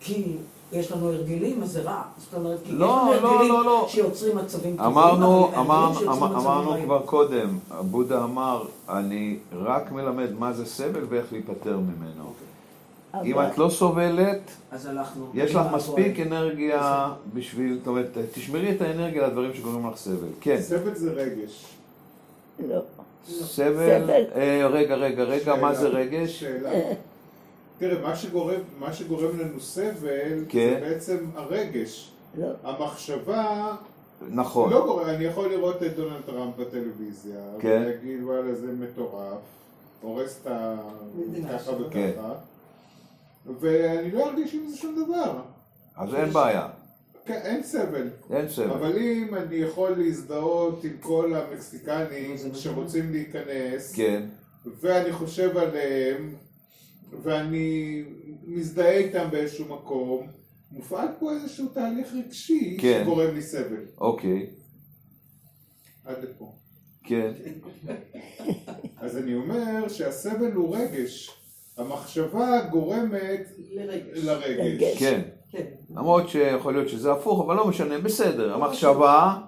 כי יש לנו הרגלים, אז זה רע. זאת אומרת, כי לא, יש לנו לא, הרגלים לא, לא. שיוצרים מצבים טובים. אמרנו, אמר, אמר, אמרנו. כבר קודם, בודה אמר, אני רק מלמד מה זה סבל ואיך להיפטר ממנו. אם אבל- את לא סובלת. יש לך מספיק. אנרגיה בשביל, זאת אומרת, תשמרי את האנרגיה לדברים שגורמים לך סבל. כן, סבל זה רגש. לא. סבל, סבל. אה, רגע, רגע, רגע, מה זה שאלה, רגש? שאלה. תראה, מה שגורם, מה שגורם לנו סבל, כן. זה בעצם הרגש. לא. המחשבה, נכון, לא גורם, אני יכול לראות את דונלד טראמפ בטלוויזיה, כן. ולהגיד וואלה זה מטורף, הורס את ה... ככה שלו. כן. וככה, ואני לא ארגיש עם זה שום דבר. אז אין בעיה, כן, אין סבל. אין סבל. אבל אם אני יכול להזדהות עם כל המקסיקנים מה שרוצים להיכנס, כן, ואני חושב עליהם, ואני מזדהה איתם באיזשהו מקום, מופעל פה איזשהו תהליך רגשי כן. שגורם לי סבל. אוקיי, עד לפה. כן, אז אני אומר שהסבל הוא רגש. המחשבה גורמת לרגש. לרגש. רגש. כן. כן. למרות שיכול להיות שזה הפוך, אבל לא משנה, בסדר. המחשבה,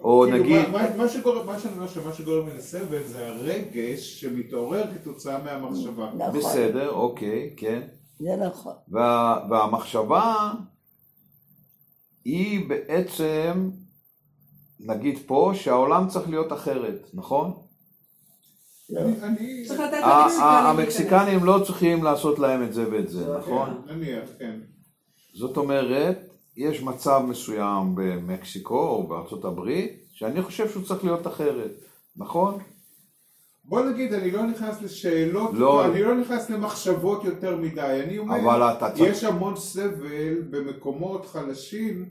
או כאילו, נגיד, מה- מה- מה שגורם, מה שאני אומר שמה שגורם לי לסבל זה הרגש שמתעורר כתוצאה מהמחשבה. נכון, בסדר, אוקיי, כן. זה נכון. וה, והמחשבה היא בעצם, נגיד פה, שהעולם צריך להיות אחרת, נכון? לא. אני- אני, צריך לתת ה- למקסיקנים ה- המקסיקנים לא צריכים לעשות להם את זה ואת זה, נכון? נניח, כן. זאת אומרת, יש מצב מסוים במקסיקו או בארצות הברית, שאני חושב שהוא צריך להיות אחרת, נכון? בוא נגיד, אני לא נכנס לשאלות, לא. אני לא נכנס למחשבות יותר מדי, אני אומר, אבל אתה צריך- יש המון סבל במקומות חלשים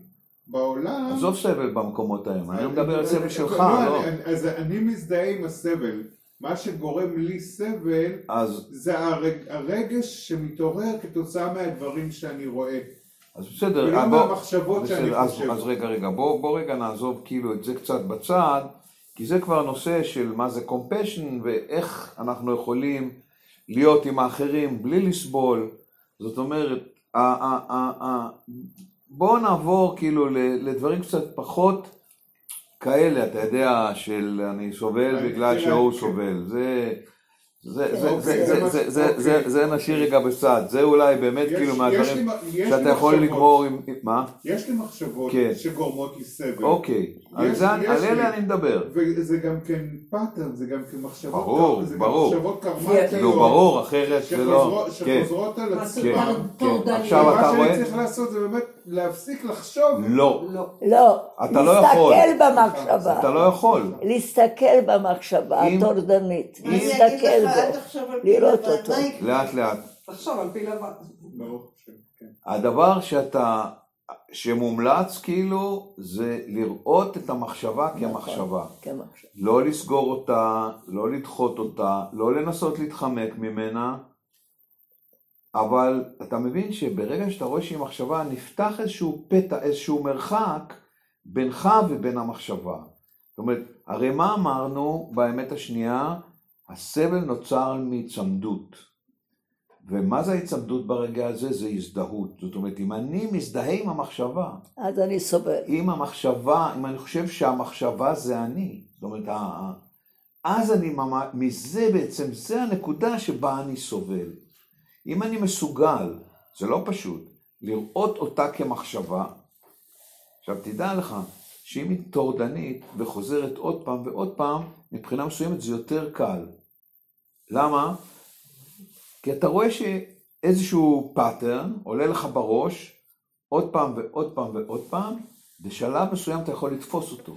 בעולם. עזוב סבל במקומות ההם, אני לא מדבר על סבל שלך, לא, לא. אני- אז אני מזדהה עם הסבל. מה שגורם לי סבל אז זה הרג, הרגש שמתעורר כתוצאה מהדברים שאני רואה. אז בסדר, ולא אה, בוא- מהמחשבות שאני בסדר, אז, חושב. אז רגע, רגע, בוא, בוא רגע נעזוב כאילו את זה קצת בצד, כי זה כבר נושא של מה זה compassion ואיך אנחנו יכולים להיות עם האחרים בלי לסבול. זאת אומרת, בואו נעבור כאילו לדברים קצת פחות כאלה, אתה יודע, של אני סובל אני- בגלל תראה, שהוא כן. סובל. זה... זה, אוקיי, אוקיי. נשאיר רגע בצד, זה אולי באמת כאילו מהדברים שאתה יכול. לגמור עם, מה? יש לי מחשבות כן. שגורמות לי סבל. אוקיי, על יש- זה על לי. אלה אני מדבר. וזה גם כן pattern, זה גם כן מחשבות, ברור, ברור. קרמטיות, ברור, אחרת זה לא... שחוזרות- כן, על משהו כן, עצמן. כן. עכשיו אתה מה שאני רואה? צריך לעשות זה באמת להפסיק לחשוב. לא, לא. לא, אתה לא יכול. להסתכל במחשבה, אתה לא יכול. להסתכל במחשבה הטורדנית, להסתכל בו, פי לראות אותו. לאט לאט. תחשוב על פיל לבן. כן. הדבר שאתה, שמומלץ כאילו, זה לראות את המחשבה כמחשבה. כמחשבה. לא לסגור אותה, לא לדחות אותה, לא לנסות להתחמק ממנה, אבל אתה מבין שברגע שאתה רואה שהיא מחשבה, נפתח איזשהו פתע, איזשהו מרחק בינך ובין המחשבה. זאת אומרת, הרי מה אמרנו באמת השנייה? הסבל נוצר מהיצמדות. ומה זה ההיצמדות ברגע הזה? זה הזדהות. זאת אומרת, אם אני מזדהה עם המחשבה, אז אני סובל. אם המחשבה, אם אני חושב שהמחשבה זה אני, זאת אומרת, אז אני ממש, מזה בעצם, זה הנקודה שבה אני סובל. אם אני מסוגל, זה לא פשוט, לראות אותה כמחשבה, עכשיו תדע לך, שאם היא טורדנית וחוזרת עוד פעם ועוד פעם, מבחינה מסוימת זה יותר קל. למה? כי אתה רואה שאיזשהו pattern עולה לך בראש, עוד פעם ועוד פעם ועוד פעם, בשלב מסוים אתה יכול לתפוס אותו,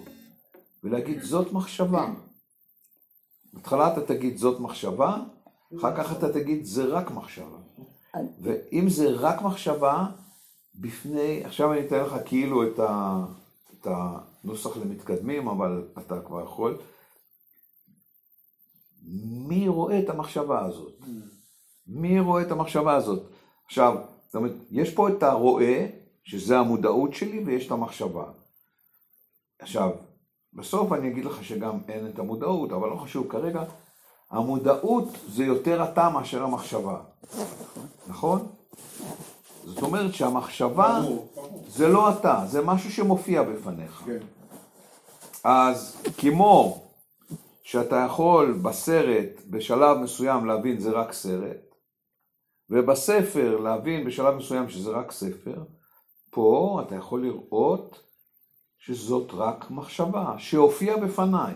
ולהגיד זאת מחשבה. בהתחלה אתה תגיד זאת מחשבה, אחר כך אתה תגיד זה רק מחשבה. ואם זה רק מחשבה, בפני, עכשיו אני אתן לך כאילו את, ה, את הנוסח למתקדמים, אבל אתה כבר יכול. מי רואה את המחשבה הזאת? מי רואה את המחשבה הזאת? עכשיו, זאת אומרת, יש פה את הרואה, שזה המודעות שלי, ויש את המחשבה. עכשיו, בסוף אני אגיד לך שגם אין את המודעות, אבל לא חשוב כרגע. המודעות זה יותר אתה מאשר המחשבה, נכון? זאת אומרת שהמחשבה. זה לא אתה, זה משהו שמופיע בפניך. כן. אז כמו שאתה יכול בסרט בשלב מסוים להבין זה רק סרט, ובספר להבין בשלב מסוים שזה רק ספר, פה אתה יכול לראות שזאת רק מחשבה שהופיעה בפניי.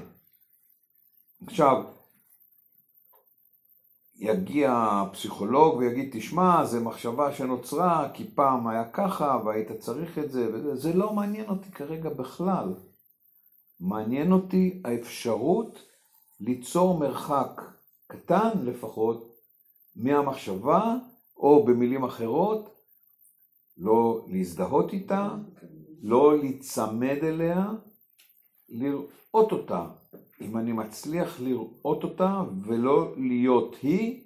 עכשיו, יגיע פסיכולוג ויגיד, תשמע, זה מחשבה שנוצרה כי פעם היה ככה והיית צריך את זה, וזה זה לא מעניין אותי כרגע בכלל. מעניין אותי האפשרות ליצור מרחק קטן לפחות מהמחשבה, או במילים אחרות, לא להזדהות איתה, לא להיצמד אליה, לראות אותה. אם אני מצליח לראות אותה ולא להיות היא.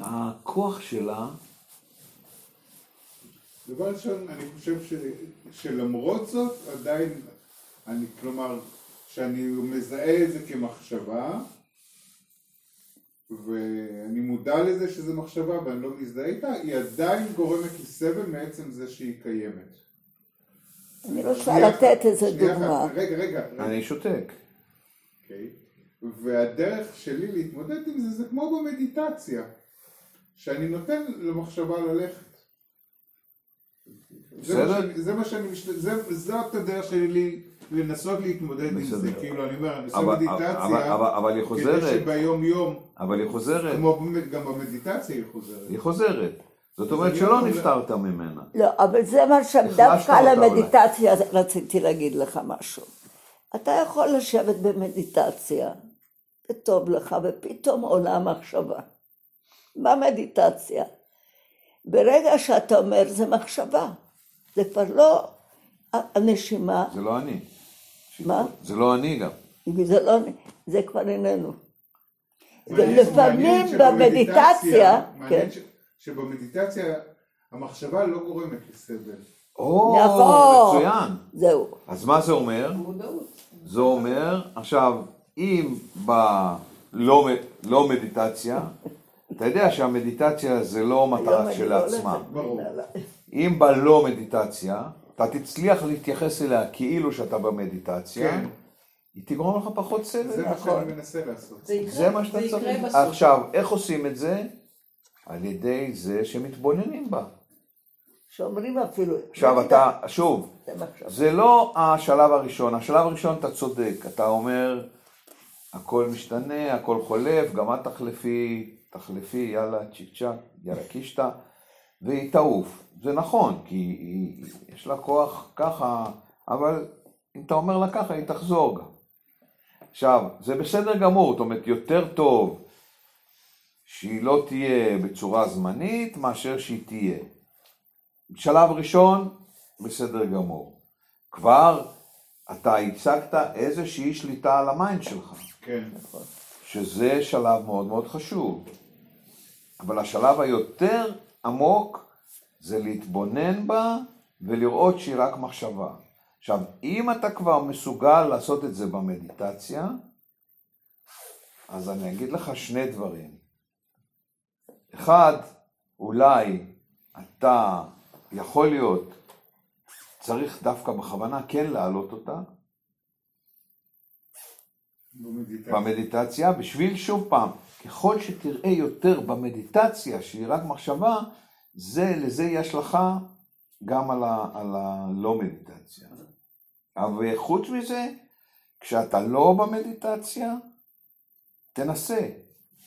הכוח שלה דבר ראשון, אני חושב ש, שלמרות זאת, עדיין, אני, כלומר, שאני מזהה את זה כמחשבה, ואני מודע לזה שזה מחשבה ואני לא מזדהה איתה, היא עדיין גורמת לי סבל מעצם זה שהיא קיימת. אני רוצה שנייה לתת אחת, איזה דוגמה. אחת, רגע, רגע, רגע. אני שותק. אוקיי? והדרך שלי להתמודד עם זה זה כמו במדיטציה, שאני נותן למחשבה ללכת. זה מה בסדר. שאני- זה מה שאני, זאת הדרך שלי לנסות להתמודד עם זה. כאילו אני אומר, אני עושה אבל- מדיטציה, אבל- אבל- אבל היא כדי. שביום יום, אבל היא חוזרת. כמו באמת גם במדיטציה היא חוזרת. היא חוזרת. זאת אומרת שלא נפטרת ממנה. לא, אבל זה מה שדווקא על המדיטציה רציתי להגיד לך משהו. אתה יכול לשבת במדיטציה, וטוב לך, ופתאום עולה מחשבה. במדיטציה. ברגע שאתה אומר זה מחשבה, זה כבר לא הנשימה, זה לא אני. מה? זה לא אני גם. זה לא, זה כבר איננו. שבמדיטציה- במדיטציה, כן, שבמדיטציה המחשבה לא גורמת לסבל. או, נכון. מצוין. זהו. אז מה זה אומר? מודעות. זה אומר, עכשיו, אם בלא לא מדיטציה, אתה יודע שהמדיטציה זה לא מטרה אני כשלעצמה. לא. בגלל- אם בלא מדיטציה, אתה תצליח להתייחס אליה כאילו שאתה במדיטציה, כן. היא תגרום לך פחות סבל. זה מה נכון. שאני מנסה לעשות. זה יקרה, זה מה שאתה זה צריך. בסוף. עכשיו, איך עושים את זה? על ידי זה שמתבוננים בה. שאומרים אפילו, עכשיו אתה, שוב, זה מחשבה. זה לא השלב הראשון, השלב הראשון אתה צודק, אתה אומר הכל משתנה, הכל חולף, גם את תחלפי, תחלפי, יאללה צ'יק צ'אק, יאללה קישטה, והיא תעוף, זה נכון, כי היא, יש לה כוח ככה, אבל אם אתה אומר לה ככה היא תחזור גם. עכשיו, זה בסדר גמור, זאת אומרת יותר טוב שהיא לא תהיה בצורה זמנית מאשר שהיא תהיה. שלב ראשון, בסדר גמור. כבר אתה הצגת איזושהי שליטה על ה mind שלך, כן. שזה שלב מאוד מאוד חשוב. אבל השלב היותר עמוק זה להתבונן בה ולראות שהיא רק מחשבה. עכשיו, אם אתה כבר מסוגל לעשות את זה במדיטציה, אז אני אגיד לך שני דברים. אחד, אולי אתה יכול להיות, צריך דווקא בכוונה כן להעלות אותה במדיטציה. במדיטציה, בשביל שוב פעם, ככל שתראה יותר במדיטציה שהיא רק מחשבה, זה, לזה יש השלכה גם על, ה, על הלא מדיטציה. אבל חוץ מזה, כשאתה לא במדיטציה, תנסה.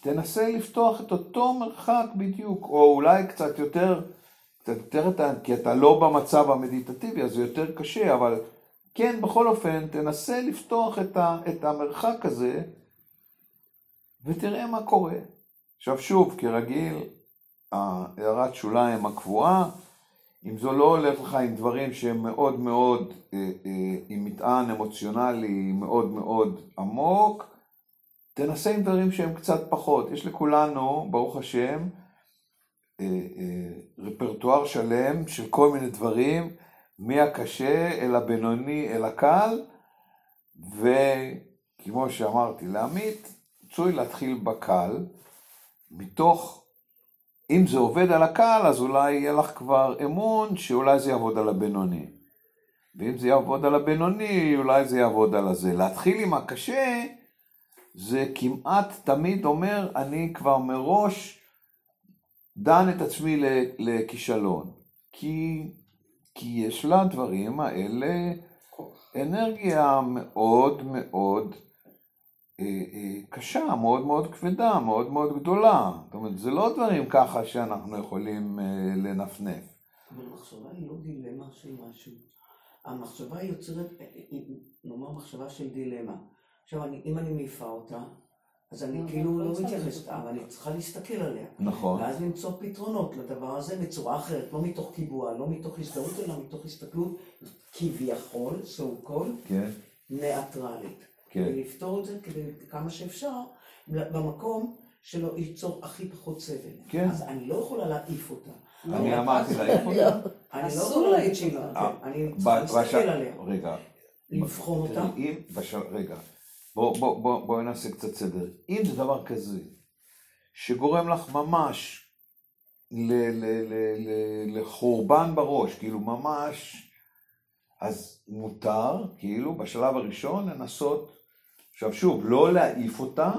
תנסה לפתוח את אותו מרחק בדיוק, או אולי קצת יותר, קצת יותר, כי אתה לא במצב המדיטטיבי, אז זה יותר קשה, אבל כן, בכל אופן, תנסה לפתוח את, ה, את המרחק הזה, ותראה מה קורה. עכשיו שוב, כרגיל, הערת שוליים הקבועה, אם זה לא הולך לך עם דברים שהם מאוד מאוד, אה, אה, עם מטען אמוציונלי מאוד מאוד עמוק, תנסה עם דברים שהם קצת פחות. יש לכולנו, ברוך השם, אה, אה, רפרטואר שלם של כל מיני דברים, מהקשה אל הבינוני אל הקל, וכמו שאמרתי לעמית, רצוי להתחיל בקל, מתוך, אם זה עובד על הקל, אז אולי יהיה לך כבר אמון שאולי זה יעבוד על הבינוני. ואם זה יעבוד על הבינוני, אולי זה יעבוד על הזה. להתחיל עם הקשה, זה כמעט תמיד אומר, אני כבר מראש דן את עצמי לכישלון. כי, כי יש לדברים האלה אנרגיה מאוד מאוד קשה, מאוד מאוד כבדה, מאוד מאוד גדולה. זאת אומרת, זה לא דברים ככה שאנחנו יכולים אה, לנפנף. אבל מחשבה היא לא דילמה של משהו. המחשבה היא יוצרת, נאמר מחשבה של דילמה. עכשיו, אני, אם אני מעיפה אותה, אז אני כאילו לא לא מתייחסת. אבל אני צריכה להסתכל עליה. נכון. ואז למצוא פתרונות לדבר הזה בצורה אחרת, לא מתוך קיבוע, לא מתוך הזדהות, אלא מתוך הסתכלות כביכול, so called, כן, ניאטרלית. כן. ולפתור את זה כדי, כמה שאפשר, במקום שלא ייצור הכי פחות סבל. כן. אז אני לא יכולה להעיף אותה. אני אמרתי להעיף אותה? אני לא יכולה להעיף לא. אותה. אני ב- צריכה להסתכל עליה. רגע. לבחון אותה. רגע, בואו בוא, בוא, בוא נעשה קצת סדר. אם זה דבר כזה, שגורם לך ממש ל, ל, ל, ל, לחורבן בראש, כאילו ממש, אז מותר, כאילו, בשלב הראשון לנסות, עכשיו שוב, לא להעיף אותה,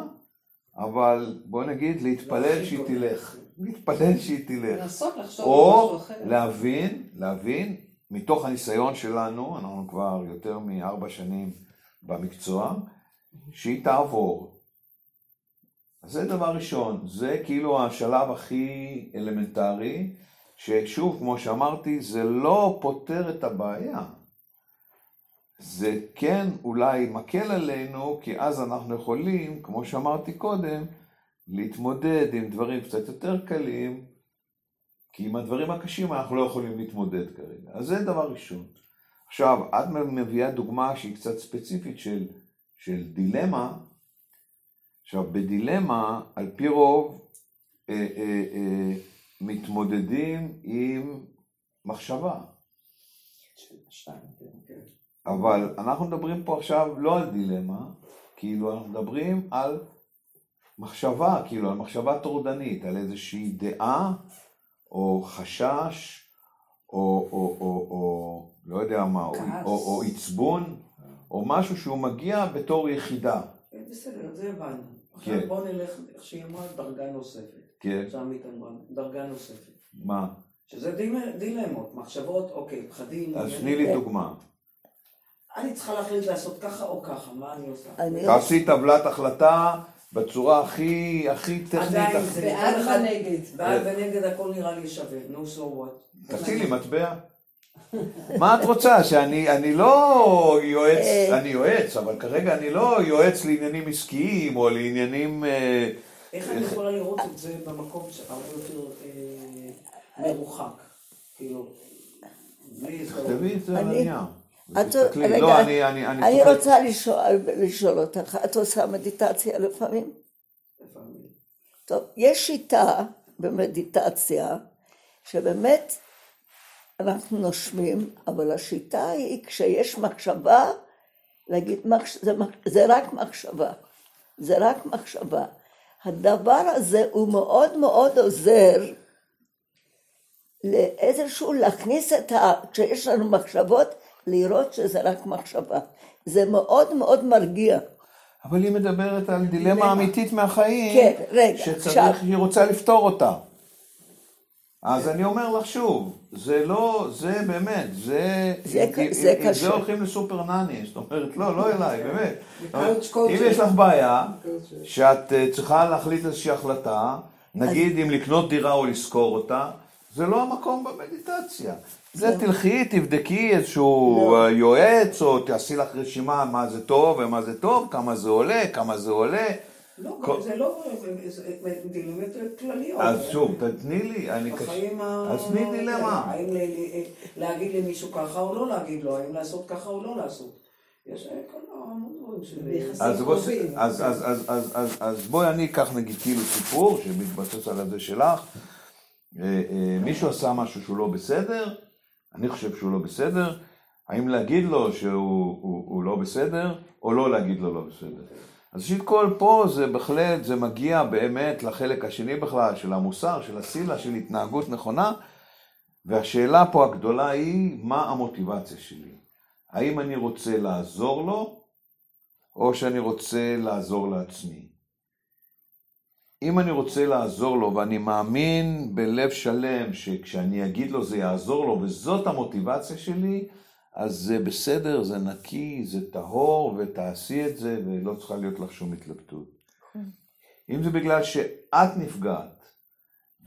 אבל בוא נגיד להתפלל שהיא תלך. להתפלל שהיא תלך. לנסות לחשוב על משהו או אחר. להבין, להבין, מתוך הניסיון שלנו, אנחנו כבר יותר מארבע שנים במקצוע, שהיא תעבור. אז זה דבר ראשון, זה כאילו השלב הכי אלמנטרי, ששוב, כמו שאמרתי, זה לא פותר את הבעיה. זה כן אולי מקל עלינו, כי אז אנחנו יכולים, כמו שאמרתי קודם, להתמודד עם דברים קצת יותר קלים, כי עם הדברים הקשים אנחנו לא יכולים להתמודד כרגע. אז זה דבר ראשון. עכשיו, את מביאה דוגמה שהיא קצת ספציפית של, של דילמה. עכשיו, בדילמה, על פי רוב, אה, אה, אה, מתמודדים עם מחשבה. שתיים, כן. אבל אנחנו מדברים פה עכשיו לא על דילמה, כאילו אנחנו מדברים על מחשבה, כאילו על מחשבה טורדנית, על איזושהי דעה או חשש או, או, או, או לא יודע מה, או, כעס. או, או עצבון או משהו שהוא מגיע בתור יחידה, כן, בסדר, זה הבנו. כן. עכשיו בוא נלך, איך שהיא אמרה, דרגה נוספת. כן, שעמית אמרה, דרגה נוספת. מה? שזה דיל- דילמות, מחשבות, אוקיי, פחדים. אז. תני לי דוגמה. אני צריכה להחליט לעשות ככה או ככה, מה אני עושה? אני תעשי טבלת החלטה בצורה הכי, הכי טכנית, עדיין זה בעד ונגד. בעד ונגד הכל נראה לי שווה, no so what. תעשי לי מטבע. מה את רוצה? שאני אני לא יועץ, אה. אני יועץ, אבל כרגע אני לא יועץ לעניינים עסקיים או לעניינים... אה, איך אני יכולה לראות את זה במקום שהרבה יותר אה, מרוחק? כאילו, בלי. תביאי את זה על הנייר. את- ותסתכלי. רגע, לא, אני, אני, אני, אני צוחק. רוצה לשאול, לשאול אותך, את עושה מדיטציה לפעמים? לפעמים. טוב, יש שיטה במדיטציה שבאמת אנחנו נושמים, אבל השיטה היא כשיש מחשבה, להגיד, מחש... זה, מח- זה רק מחשבה, זה רק מחשבה. הדבר הזה הוא מאוד מאוד עוזר לאיזשהו, להכניס את ה... כשיש לנו מחשבות, לראות שזה רק מחשבה. זה מאוד מאוד מרגיע. אבל היא מדברת על דילמה אמיתית מהחיים, כן, רגע, שצריך, עכשיו- היא רוצה לפתור אותה. אז אני אומר לך שוב, זה לא, זה באמת, זה, זה עם- ק- עם- זה עם זה קשה. הולכים לסופר נאני, זאת אומרת, לא, לא אליי, באמת. אם יש לך בעיה, שאת אה, צריכה להחליט איזושהי החלטה, נגיד אם לקנות דירה או לשכור אותה, זה לא המקום במדיטציה. זה תלכי, תבדקי איזשהו לא. אה, יועץ, או תעשי לך רשימה מה זה טוב ומה זה טוב, כמה זה עולה, כמה זה עולה. לא, כל- זה לא, זה דילמות כלליות. אז שוב, תתני לי, אני קשה. בחיים ה... אז תני דילמה. האם ל- ל- להגיד למישהו ככה או לא להגיד לו, האם לעשות ככה או לא לעשות. יש אה, כאן המון דברים ש... ביחסים אז, בואי אני אקח נגיד כאילו סיפור שמתבסס על הזה שלך. אה, אה, מישהו עשה משהו שהוא לא בסדר, אני חושב שהוא לא בסדר, האם להגיד לו שהוא הוא, הוא לא בסדר, או לא להגיד לו לא בסדר. אז ראשית כל פה זה בהחלט, זה מגיע באמת לחלק השני בכלל של המוסר, של הסילה, של התנהגות נכונה, והשאלה פה הגדולה היא, מה המוטיבציה שלי? האם אני רוצה לעזור לו, או שאני רוצה לעזור לעצמי. אם אני רוצה לעזור לו ואני מאמין בלב שלם שכשאני אגיד לו זה יעזור לו וזאת המוטיבציה שלי, אז זה בסדר, זה נקי, זה טהור ותעשי את זה ולא צריכה להיות לך שום התלבטות. אם זה בגלל שאת נפגעת,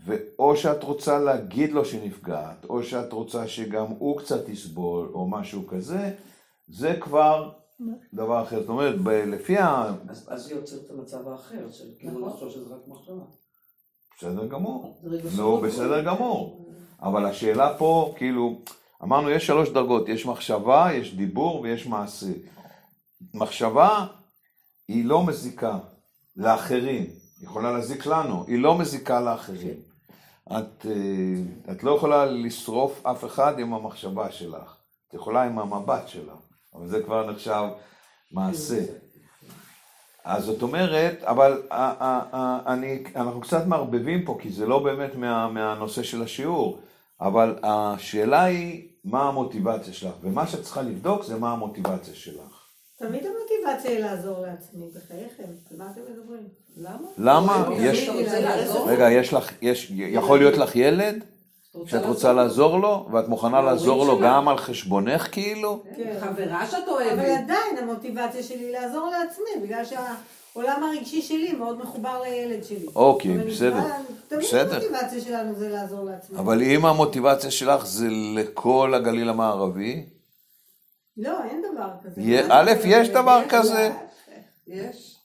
ואו שאת רוצה להגיד לו שנפגעת, או שאת רוצה שגם הוא קצת יסבול, או משהו כזה, זה כבר דבר אחר. זאת אומרת, לפי ה... אז זה יוצר את המצב האחר, של כאילו נכון. לחשוב שזה רק מחשבה. בסדר גמור. נו. בסדר גמור. אבל השאלה פה, כאילו, אמרנו, יש שלוש דרגות, יש מחשבה, יש דיבור ויש מעשה. מחשבה היא לא מזיקה לאחרים, היא יכולה להזיק לנו, היא לא מזיקה לאחרים. את, אה, את לא יכולה לשרוף אף אחד עם המחשבה שלך, את יכולה עם המבט שלך, אבל זה כבר נחשב מעשה. אז זאת אומרת, אבל אה, אה, אה, אני, אנחנו קצת מערבבים פה, כי זה לא באמת מה, מהנושא של השיעור, אבל השאלה היא מה המוטיבציה שלך, ומה שאת צריכה לבדוק זה מה המוטיבציה שלך. תמיד המוטיבציה היא לעזור לעצמי, בחייכם, על מה אתם מדברים? למה? למה? יש? רגע, יש לך, יש, יכול להיות לך ילד שאת רוצה לעזור לו, ואת מוכנה לעזור לו? גם על חשבונך כאילו? כן. חברה שאת אבל אוהבת. עדיין המוטיבציה שלי היא לעזור לעצמי, בגלל שהעולם הרגשי שלי מאוד מחובר לילד שלי. אוקיי, אבל בסדר. נקרא- תמיד בסדר. המוטיבציה שלנו זה לעזור לעצמי. אבל אם המוטיבציה שלך זה לכל הגליל המערבי, לא, אין דבר כזה. א'? יש דבר כזה. יש.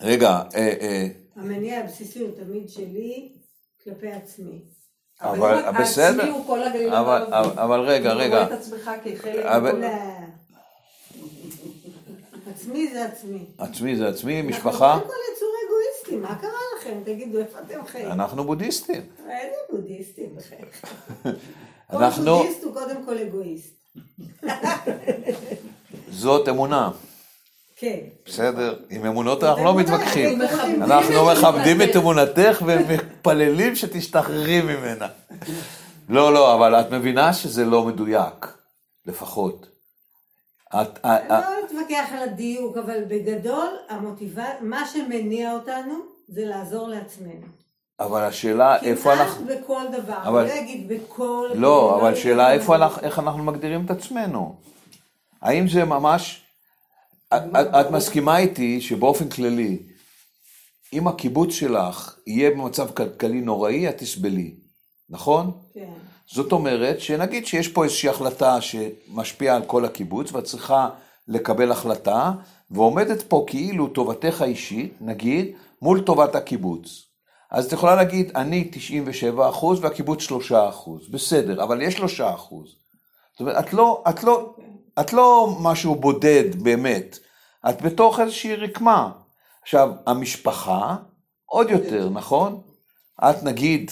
רגע, אה, אה, המניע הבסיסי הוא תמיד שלי כלפי עצמי. אבל אם בסדר. העצמי הוא כל הגליל אבל- המערבי. אבל- אבל רגע, אתה רגע. רואה את עצמך כחלק אבל- לא. עצמי זה עצמי. עצמי זה עצמי, אנחנו משפחה, קודם כל יצור אגואיסטים, מה קרה לכם? תגידו, איפה אתם חיים? אנחנו בודהיסטים. איזה בודהיסטים בכם? כל אנחנו, בודהיסט הוא קודם כל אגואיסט. זאת אמונה, כן. בסדר? עם אמונות אנחנו לא מתווכחים. אנחנו מכבדים את אמונתך. ומתפללים שתשתחררי ממנה. לא, לא, אבל את מבינה שזה לא מדויק, לפחות. את, אני אה, לא אתווכח על הדיוק, אבל בגדול, המוטיבציה, מה שמניע אותנו זה לעזור לעצמנו. אבל השאלה איפה אנחנו... כמעט בכל דבר, אבל- אני לא אגיד בכל... לא, אבל אגיד שאלה בכל איפה. אנחנו, איך אנחנו מגדירים את עצמנו. האם זה ממש... את, מסכימה איתי שבאופן כללי, אם הקיבוץ שלך יהיה במצב כלכלי נוראי, את תסבלי, נכון? כן. זאת אומרת שנגיד שיש פה איזושהי החלטה שמשפיעה על כל הקיבוץ ואת צריכה לקבל החלטה ועומדת פה כאילו טובתך האישית, נגיד, מול טובת הקיבוץ. אז את יכולה להגיד, אני 97 אחוז והקיבוץ 3 אחוז, בסדר, אבל יש 3 אחוז. זאת אומרת, את לא, את לא, את לא משהו בודד באמת, את בתוך איזושהי רקמה. עכשיו, המשפחה, עוד יותר, נכון? את נגיד,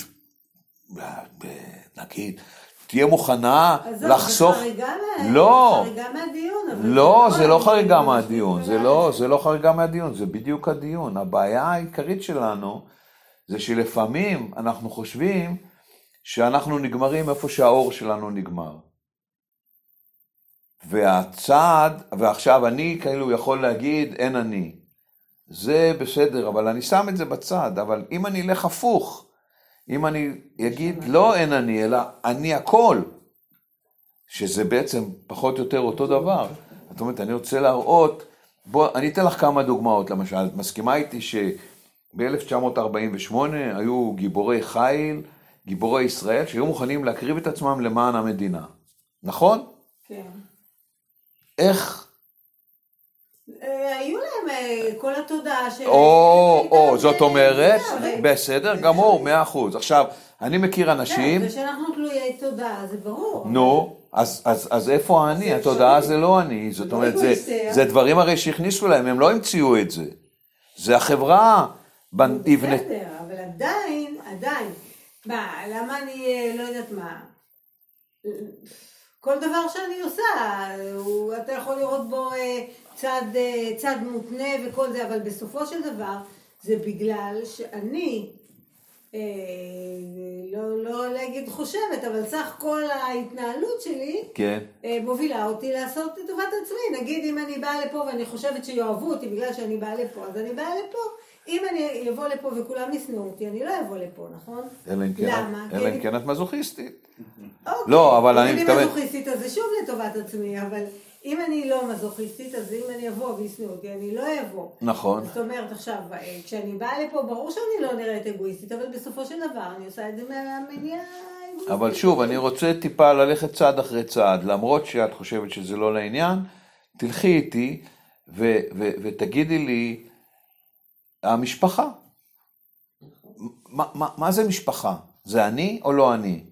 נגיד, תהיה מוכנה עזוב, לחסוך... זה חריגה מה- לא. זה חריגה מהדיון. לא, זה לא אני- חריגה מהדיון, זה לא. זה לא חריגה מהדיון, זה בדיוק הדיון. הבעיה העיקרית שלנו זה שלפעמים אנחנו חושבים שאנחנו נגמרים איפה שהאור שלנו נגמר. והצעד, ועכשיו אני כאילו יכול להגיד אין אני. זה בסדר, אבל אני שם את זה בצד, אבל אם אני אלך הפוך, אם אני אגיד לא אין אני, אלא אני הכל, שזה בעצם פחות או יותר אותו דבר. זאת אומרת, אני רוצה להראות, בוא, אני אתן לך כמה דוגמאות, למשל, את מסכימה איתי שב-1948 היו גיבורי חיל, גיבורי ישראל, שהיו מוכנים להקריב את עצמם למען המדינה, נכון? כן. איך? אה, היו להם אה, כל התודעה שלהם. או, או, זאת אה, אומרת, בסדר גמור, מאה אחוז. עכשיו, אני מכיר אנשים, זה שאנחנו תלויי תודעה, זה ברור. נו, אז, אז, אז איפה האני? זה התודעה. זה לא אני, זאת אומרת, זה, זה דברים הרי שהכניסו להם, הם לא המציאו את זה. זה החברה נבנית. בסדר, אבל עדיין, עדיין. מה, למה אני, לא יודעת מה. כל דבר שאני עושה, הוא, אתה יכול לראות בו אה, צד, אה, צד מותנה וכל זה, אבל בסופו של דבר, זה בגלל שאני, אה, לא, לא להגיד חושבת, אבל סך כל ההתנהלות שלי, כן, אה, מובילה אותי לעשות את טובת עצמי. נגיד אם אני באה לפה ואני חושבת שיאהבו אותי בגלל שאני באה לפה, אז אני באה לפה. אם אני אבוא לפה וכולם ישנאו אותי, אני לא אבוא לפה, נכון? אלא אם כן, למה? אלא אם כן את מזוכיסטית. אוקיי. לא, אבל אני אם מתכוון- אני מזוכיסטית אז זה שוב לטובת עצמי, אבל אם אני לא מזוכיסטית, אז אם אני אבוא וישנאו אותי, אני לא אבוא. נכון. זאת אומרת, עכשיו, אה, כשאני באה לפה, ברור שאני לא נראית אגואיסטית, אבל בסופו של דבר אני עושה את זה מהמניע. אבל שוב, אני רוצה טיפה ללכת צעד אחרי צעד, למרות שאת חושבת שזה לא לעניין, תלכי איתי ותגידי לי, המשפחה. מה, מה, מה זה משפחה? זה אני או לא אני?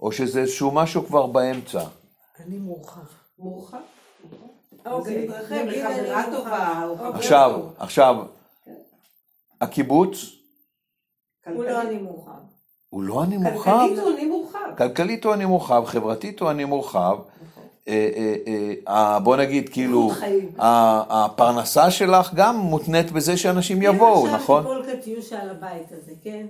או שזה איזשהו משהו כבר באמצע? אני מורחב. מורחב? אוקיי, זה אחרי גיל חברה אני טובה, או מוכנה. חבר עכשיו. עכשיו, הקיבוץ הוא לא אני מורחב. הוא לא אני מורחב. כלכלית הוא אני מורחב. כלכלית הוא אני מורחב, חברתית הוא אני מורחב. אה, אה, אה, בוא נגיד, כאילו, הפרנסה שלך גם מותנית בזה שאנשים יבואו, אם נכון? עכשיו תיפול קטיושה על הבית הזה, כן?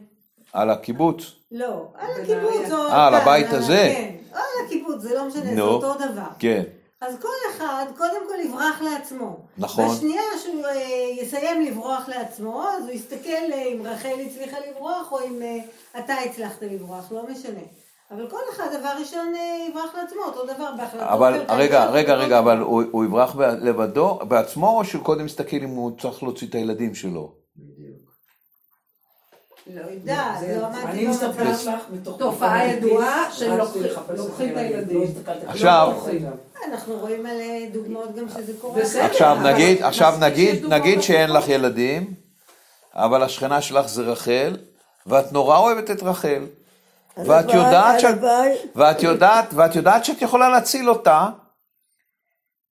על הקיבוץ. לא, על בנהריה. הקיבוץ או... אה, על כאן, הבית הזה? כן, או על הקיבוץ, זה לא משנה, זה. אותו דבר. כן, אז כל אחד קודם כל יברח לעצמו. נכון. בשנייה שהוא אה, יסיים לברוח לעצמו, אז הוא יסתכל אה, אם רחל הצליחה לברוח או אם אה, אתה הצלחת לברוח, לא משנה. אבל כל אחד דבר ראשון אה, יברח לעצמו, אותו דבר בהחלטות אבל רגע, רגע, רגע, אבל. הוא הוא יברח לבדו, בעצמו, או שהוא קודם יסתכל אם הוא צריך להוציא את הילדים שלו? לא יודעת, זה- לא עמדתי אני במצב. לך מתוך... תופעה ידועה שהם לוקחים- את הילדים. לא. עכשיו- לא. אנחנו רואים על דוגמאות גם שזה קורה. עכשיו נגיד, עכשיו נגיד, נגיד שאין. לך ילדים, אבל השכנה שלך זה רחל, ואת נורא אוהבת את רחל. ואת יודעת שאת, הלוואי. ואת יודעת, ואת יודעת שאת יכולה להציל אותה,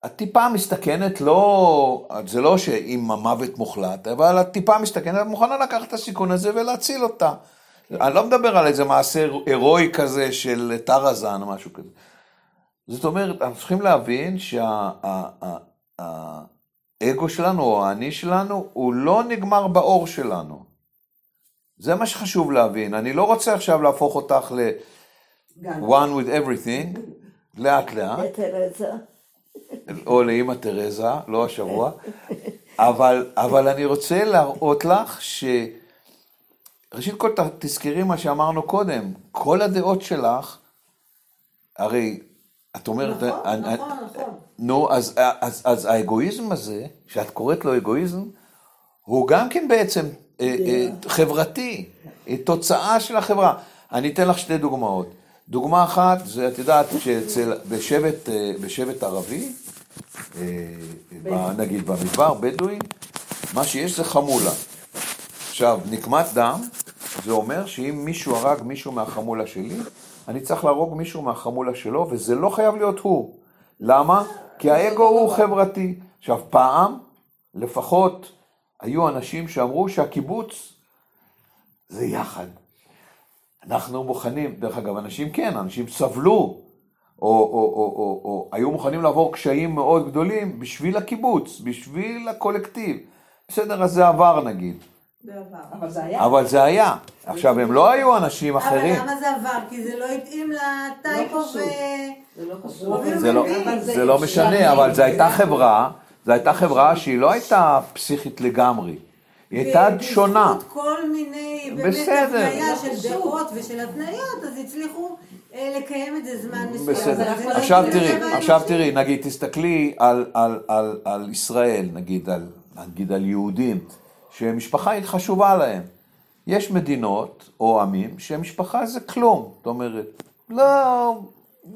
את טיפה מסתכנת, לא, זה לא שעם המוות מוחלט, אבל את טיפה מסתכנת, את מוכנה לקחת את הסיכון הזה ולהציל אותה. אני לא מדבר על איזה מעשה הירואי כזה של טראזן או משהו כזה. זאת אומרת, אנחנו צריכים להבין שהאגו שלנו או האני שלנו הוא לא נגמר באור שלנו. זה מה שחשוב להבין. אני לא רוצה עכשיו להפוך אותך ל- one with everything, לאט לאט. או לאימא תרזה, לא השבוע, אבל, אבל אני רוצה להראות לך ש... ראשית כל תזכרי מה שאמרנו קודם, כל הדעות שלך, הרי את אומרת, נכון, אני- נכון, נכון. נו, אז, אז, אז האגואיזם הזה, שאת קוראת לו אגואיזם, הוא גם כן בעצם חברתי, אה, תוצאה של החברה. אני אתן לך שתי דוגמאות. דוגמה אחת, זה את יודעת שאצל, בשבט, אה, בשבט ערבי, אה, נגיד במדבר, בדואי, מה שיש זה חמולה. עכשיו, נקמת דם, זה אומר שאם מישהו הרג מישהו מהחמולה שלי, אני צריך להרוג מישהו מהחמולה שלו, וזה לא חייב להיות הוא. למה? כי האגו הוא חברתי. עכשיו, פעם, לפחות, היו אנשים שאמרו שהקיבוץ זה יחד. אנחנו מוכנים, דרך אגב, אנשים כן, אנשים סבלו, או, או, או, או, או היו מוכנים לעבור קשיים מאוד גדולים בשביל הקיבוץ, בשביל הקולקטיב. בסדר, אז זה עבר נגיד. אבל זה היה. אבל זה היה. עכשיו, הם לא היו אנשים אחרים. אבל למה זה עבר? כי זה לא התאים לטייפ לא אוף... חשוב. זה לא חשוב. אוהבים זה לא, לא משנה. אבל זו הייתה חברה, זו הייתה חברה שהיא לא הייתה פסיכית לגמרי. היא הייתה שונה. בזכות כל מיני, באמת, לא של. דעות ושל התניות, אז הצליחו אה, לקיים את זה זמן מסוים. בסדר. לא עכשיו תראי, עכשיו. תראי, נגיד, תסתכלי על, ישראל, נגיד על, נגיד על יהודים, שמשפחה היא חשובה להם. יש מדינות או עמים שמשפחה זה כלום, זאת אומרת, לא,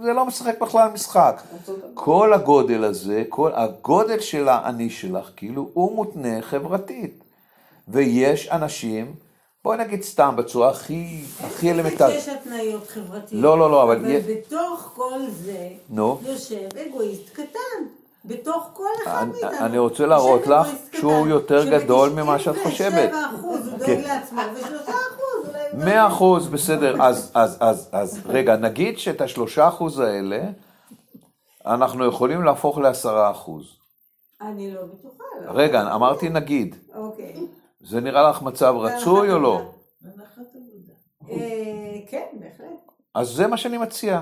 זה לא משחק בכלל משחק. כל הגודל הזה, כל הגודל של האני שלך, כאילו, הוא מותנה חברתית. ויש אנשים, בואי נגיד סתם, בצורה הכי, הכי אלמנטרית. יש התניות חברתיות. לא, לא, לא, אבל אבל יש- בתוך כל זה, נו. יושב אגואיסט קטן. בתוך כל אחד מאיתנו. אני רוצה להראות לך שהוא יותר גדול ממה שאת חושבת. שב-97% הוא דואג כן. לעצמו, ו-3% אולי... הוא גם- מאה אחוז, בסדר, אז, אז, אז, אז רגע, נגיד שאת השלושה אחוז האלה, אנחנו יכולים להפוך לעשרה אחוז. אני לא בטוחה. לא. רגע, אמרתי נגיד, אוקיי. זה נראה לך מצב רצוי או לא? אה, כן, בהחלט. אז זה מה שאני מציע.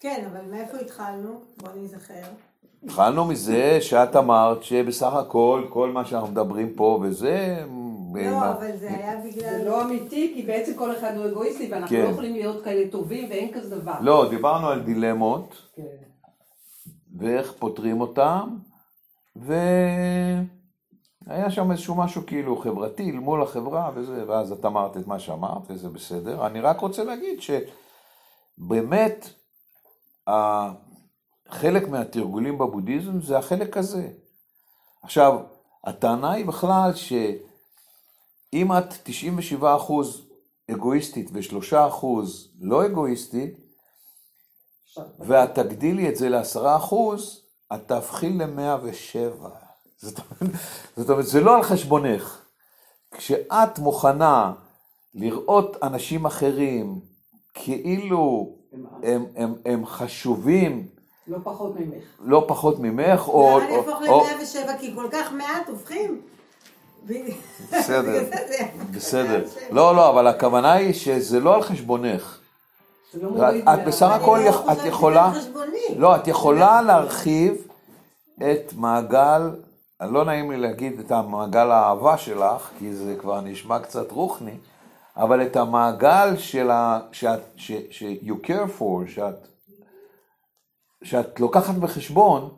כן, אבל מאיפה התחלנו? בוא נזכר. התחלנו מזה שאת אמרת שבסך הכל, כל מה שאנחנו מדברים פה וזה... לא, אבל זה היה זה בגלל... לא אמיתי, כי בעצם כל אחד הוא אגואיסטי, ואנחנו כן. לא יכולים להיות כאלה טובים, ואין כזה דבר. לא, דיברנו על דילמות, כן. ואיך פותרים אותם, והיה שם איזשהו משהו כאילו חברתי מול החברה וזה, ואז את אמרת את מה שאמרת, וזה בסדר. אני רק רוצה להגיד שבאמת, חלק מהתרגולים בבודהיזם זה החלק הזה. עכשיו, הטענה היא בכלל שאם את 97% אגואיסטית ו-3% לא אגואיסטית, ואת תגדילי את זה לעשרה אחוז, את תהפכי למאה ושבע. זאת אומרת, זאת אומרת, זה לא על חשבונך. כשאת מוכנה לראות אנשים אחרים כאילו הם, הם, הם חשובים לא פחות ממך. לא פחות ממך, או... להפוך או- ל-107? כי כל כך מעט הופכים. בסדר, בסדר. לא, לא, אבל הכוונה היא שזה לא על חשבונך. לא את בסך הכל, לא את יכולה. לא, את יכולה להרחיב את מעגל, לא נעים לי להגיד את המעגל האהבה שלך, כי זה כבר נשמע קצת רוחני, אבל את המעגל של ה... שאת, ש, ש, you care for, שאת, שאת לוקחת בחשבון,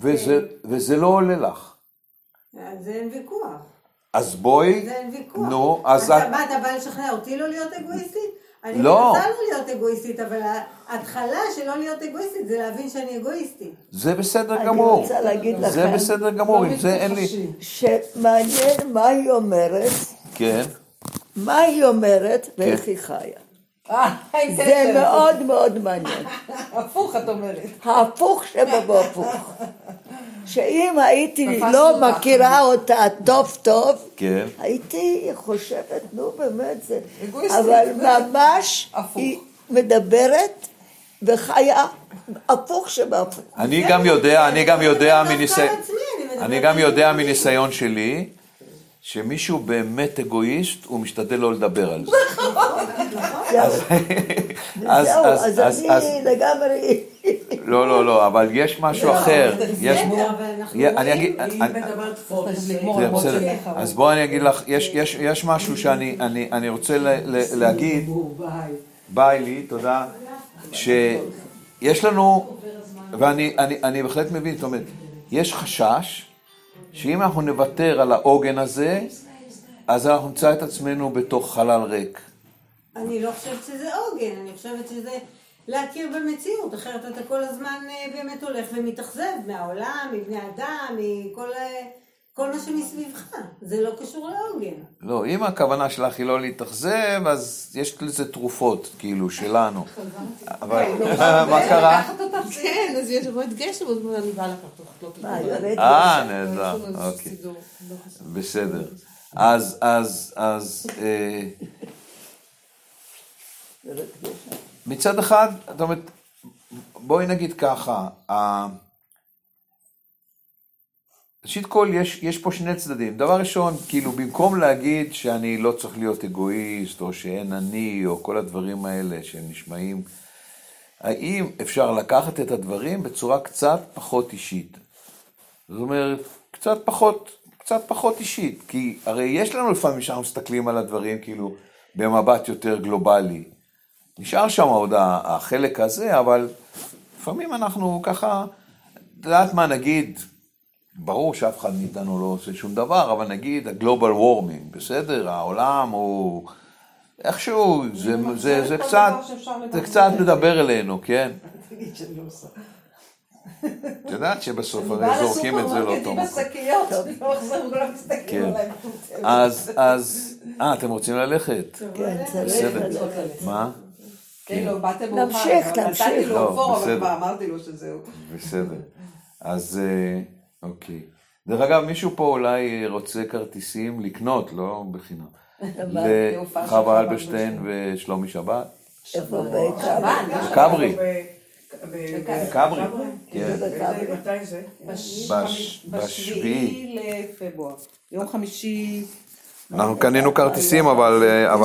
וזה, וזה לא עולה לך. על זה אין ויכוח. אז בואי, זה אין ויכוח. נו, אז אתה, את- מה, אתה בא לשכנע אותי לא להיות אגואיסטית? אני לא. מנסה לא להיות אגואיסטית, אבל ההתחלה של לא להיות אגואיסטית זה להבין שאני אגואיסטית. זה בסדר אני גמור. רוצה להגיד זה לכם בסדר גמור, עם זה אין לי... שמעניין מה היא אומרת, כן. מה היא אומרת ואיך היא חיה. אה, זה. מאוד מאוד מעניין. הפוך את אומרת. ההפוך שבהפוך. שאם הייתי לא. מכירה אותה טוב טוב, כן. הייתי חושבת, נו באמת זה... אבל ממש. היא מדברת וחיה הפוך שבהפוך. אני גם יודע, אני גם יודע מניסיון, אני גם יודע. מניסיון שלי, שמישהו באמת אגואיסט, הוא משתדל לא לדבר על זה. אז- זהו, אז- אני לגמרי... לא, לא, לא, אבל יש משהו אחר. יש- בסדר, אבל אנחנו יה- רואים- אני אגיד. אז בואי אני אגיד לך, יש- יש- יש משהו שאני אני- אני רוצה ל- ל- להגיד, ביי. לי, תודה, שיש לנו, ואני אני, אני בהחלט מבין, זאת אומרת, יש חשש שאם אנחנו נוותר על העוגן הזה, אז אנחנו נמצא את עצמנו בתוך חלל ריק. אני לא חושבת שזה עוגן, אני חושבת שזה להכיר במציאות, אחרת אתה כל הזמן אה, באמת הולך ומתאכזב מהעולם, מבני אדם, מכל אה, כל מה שמסביבך. זה לא קשור לעוגן. לא, אם הכוונה שלך היא לא להתאכזב, אז יש לזה תרופות, כאילו, שלנו. אבל מה קרה? כן, אז יש את גשם, אז אני באה לקחת אותך. לא. יורד אה, גשם? נהדר, אוקיי. לא. בסדר. אז, אז, אז, אה. מצד אחד, זאת אומרת, בואי נגיד ככה, ראשית כל, יש, יש פה שני צדדים. דבר ראשון, כאילו, במקום להגיד שאני לא צריך להיות אגואיסט, או שאין אני, או כל הדברים האלה שנשמעים, האם אפשר לקחת את הדברים בצורה קצת פחות אישית? זאת אומרת, קצת פחות, קצת פחות אישית, כי הרי יש לנו לפעמים שאנחנו מסתכלים על הדברים כאילו במבט יותר גלובלי. נשאר שם עוד החלק הזה, אבל לפעמים אנחנו ככה, את יודעת מה נגיד, ברור שאף אחד מאיתנו לא עושה שום דבר, אבל נגיד הגלובל וורמינג, בסדר, העולם הוא איכשהו, זה, זה, זה כל קצת. זה קצת מדבר אלינו, כן? תגיד שאני לא עושה. את יודעת שבסוף אני הרי באה זורקים את זה לאותו לסופרמרקט עם מקום. השקיות, אני לא מסתכלים כן. עליי. אז, אז, אה, אתם רוצים ללכת? כן, צריך בסדר. ללכת. מה? כאילו, באתם מאוחר, נמשיך, אבל נמשיך. נתתי לו לא, אופור, אבל. כבר אמרתי לו שזהו. בסדר. אז, אה, אוקיי. דרך אגב, מישהו פה אולי רוצה כרטיסים לקנות, לא בחינם. לחווה חווה אלברשטיין ושלומי שבת. איפה בעיקר? כברי. כברי. כן. מתי זה? בש- בשביעי. לפברואר. יום חמישי אנחנו קנינו כרטיסים, אבל... אה, אבל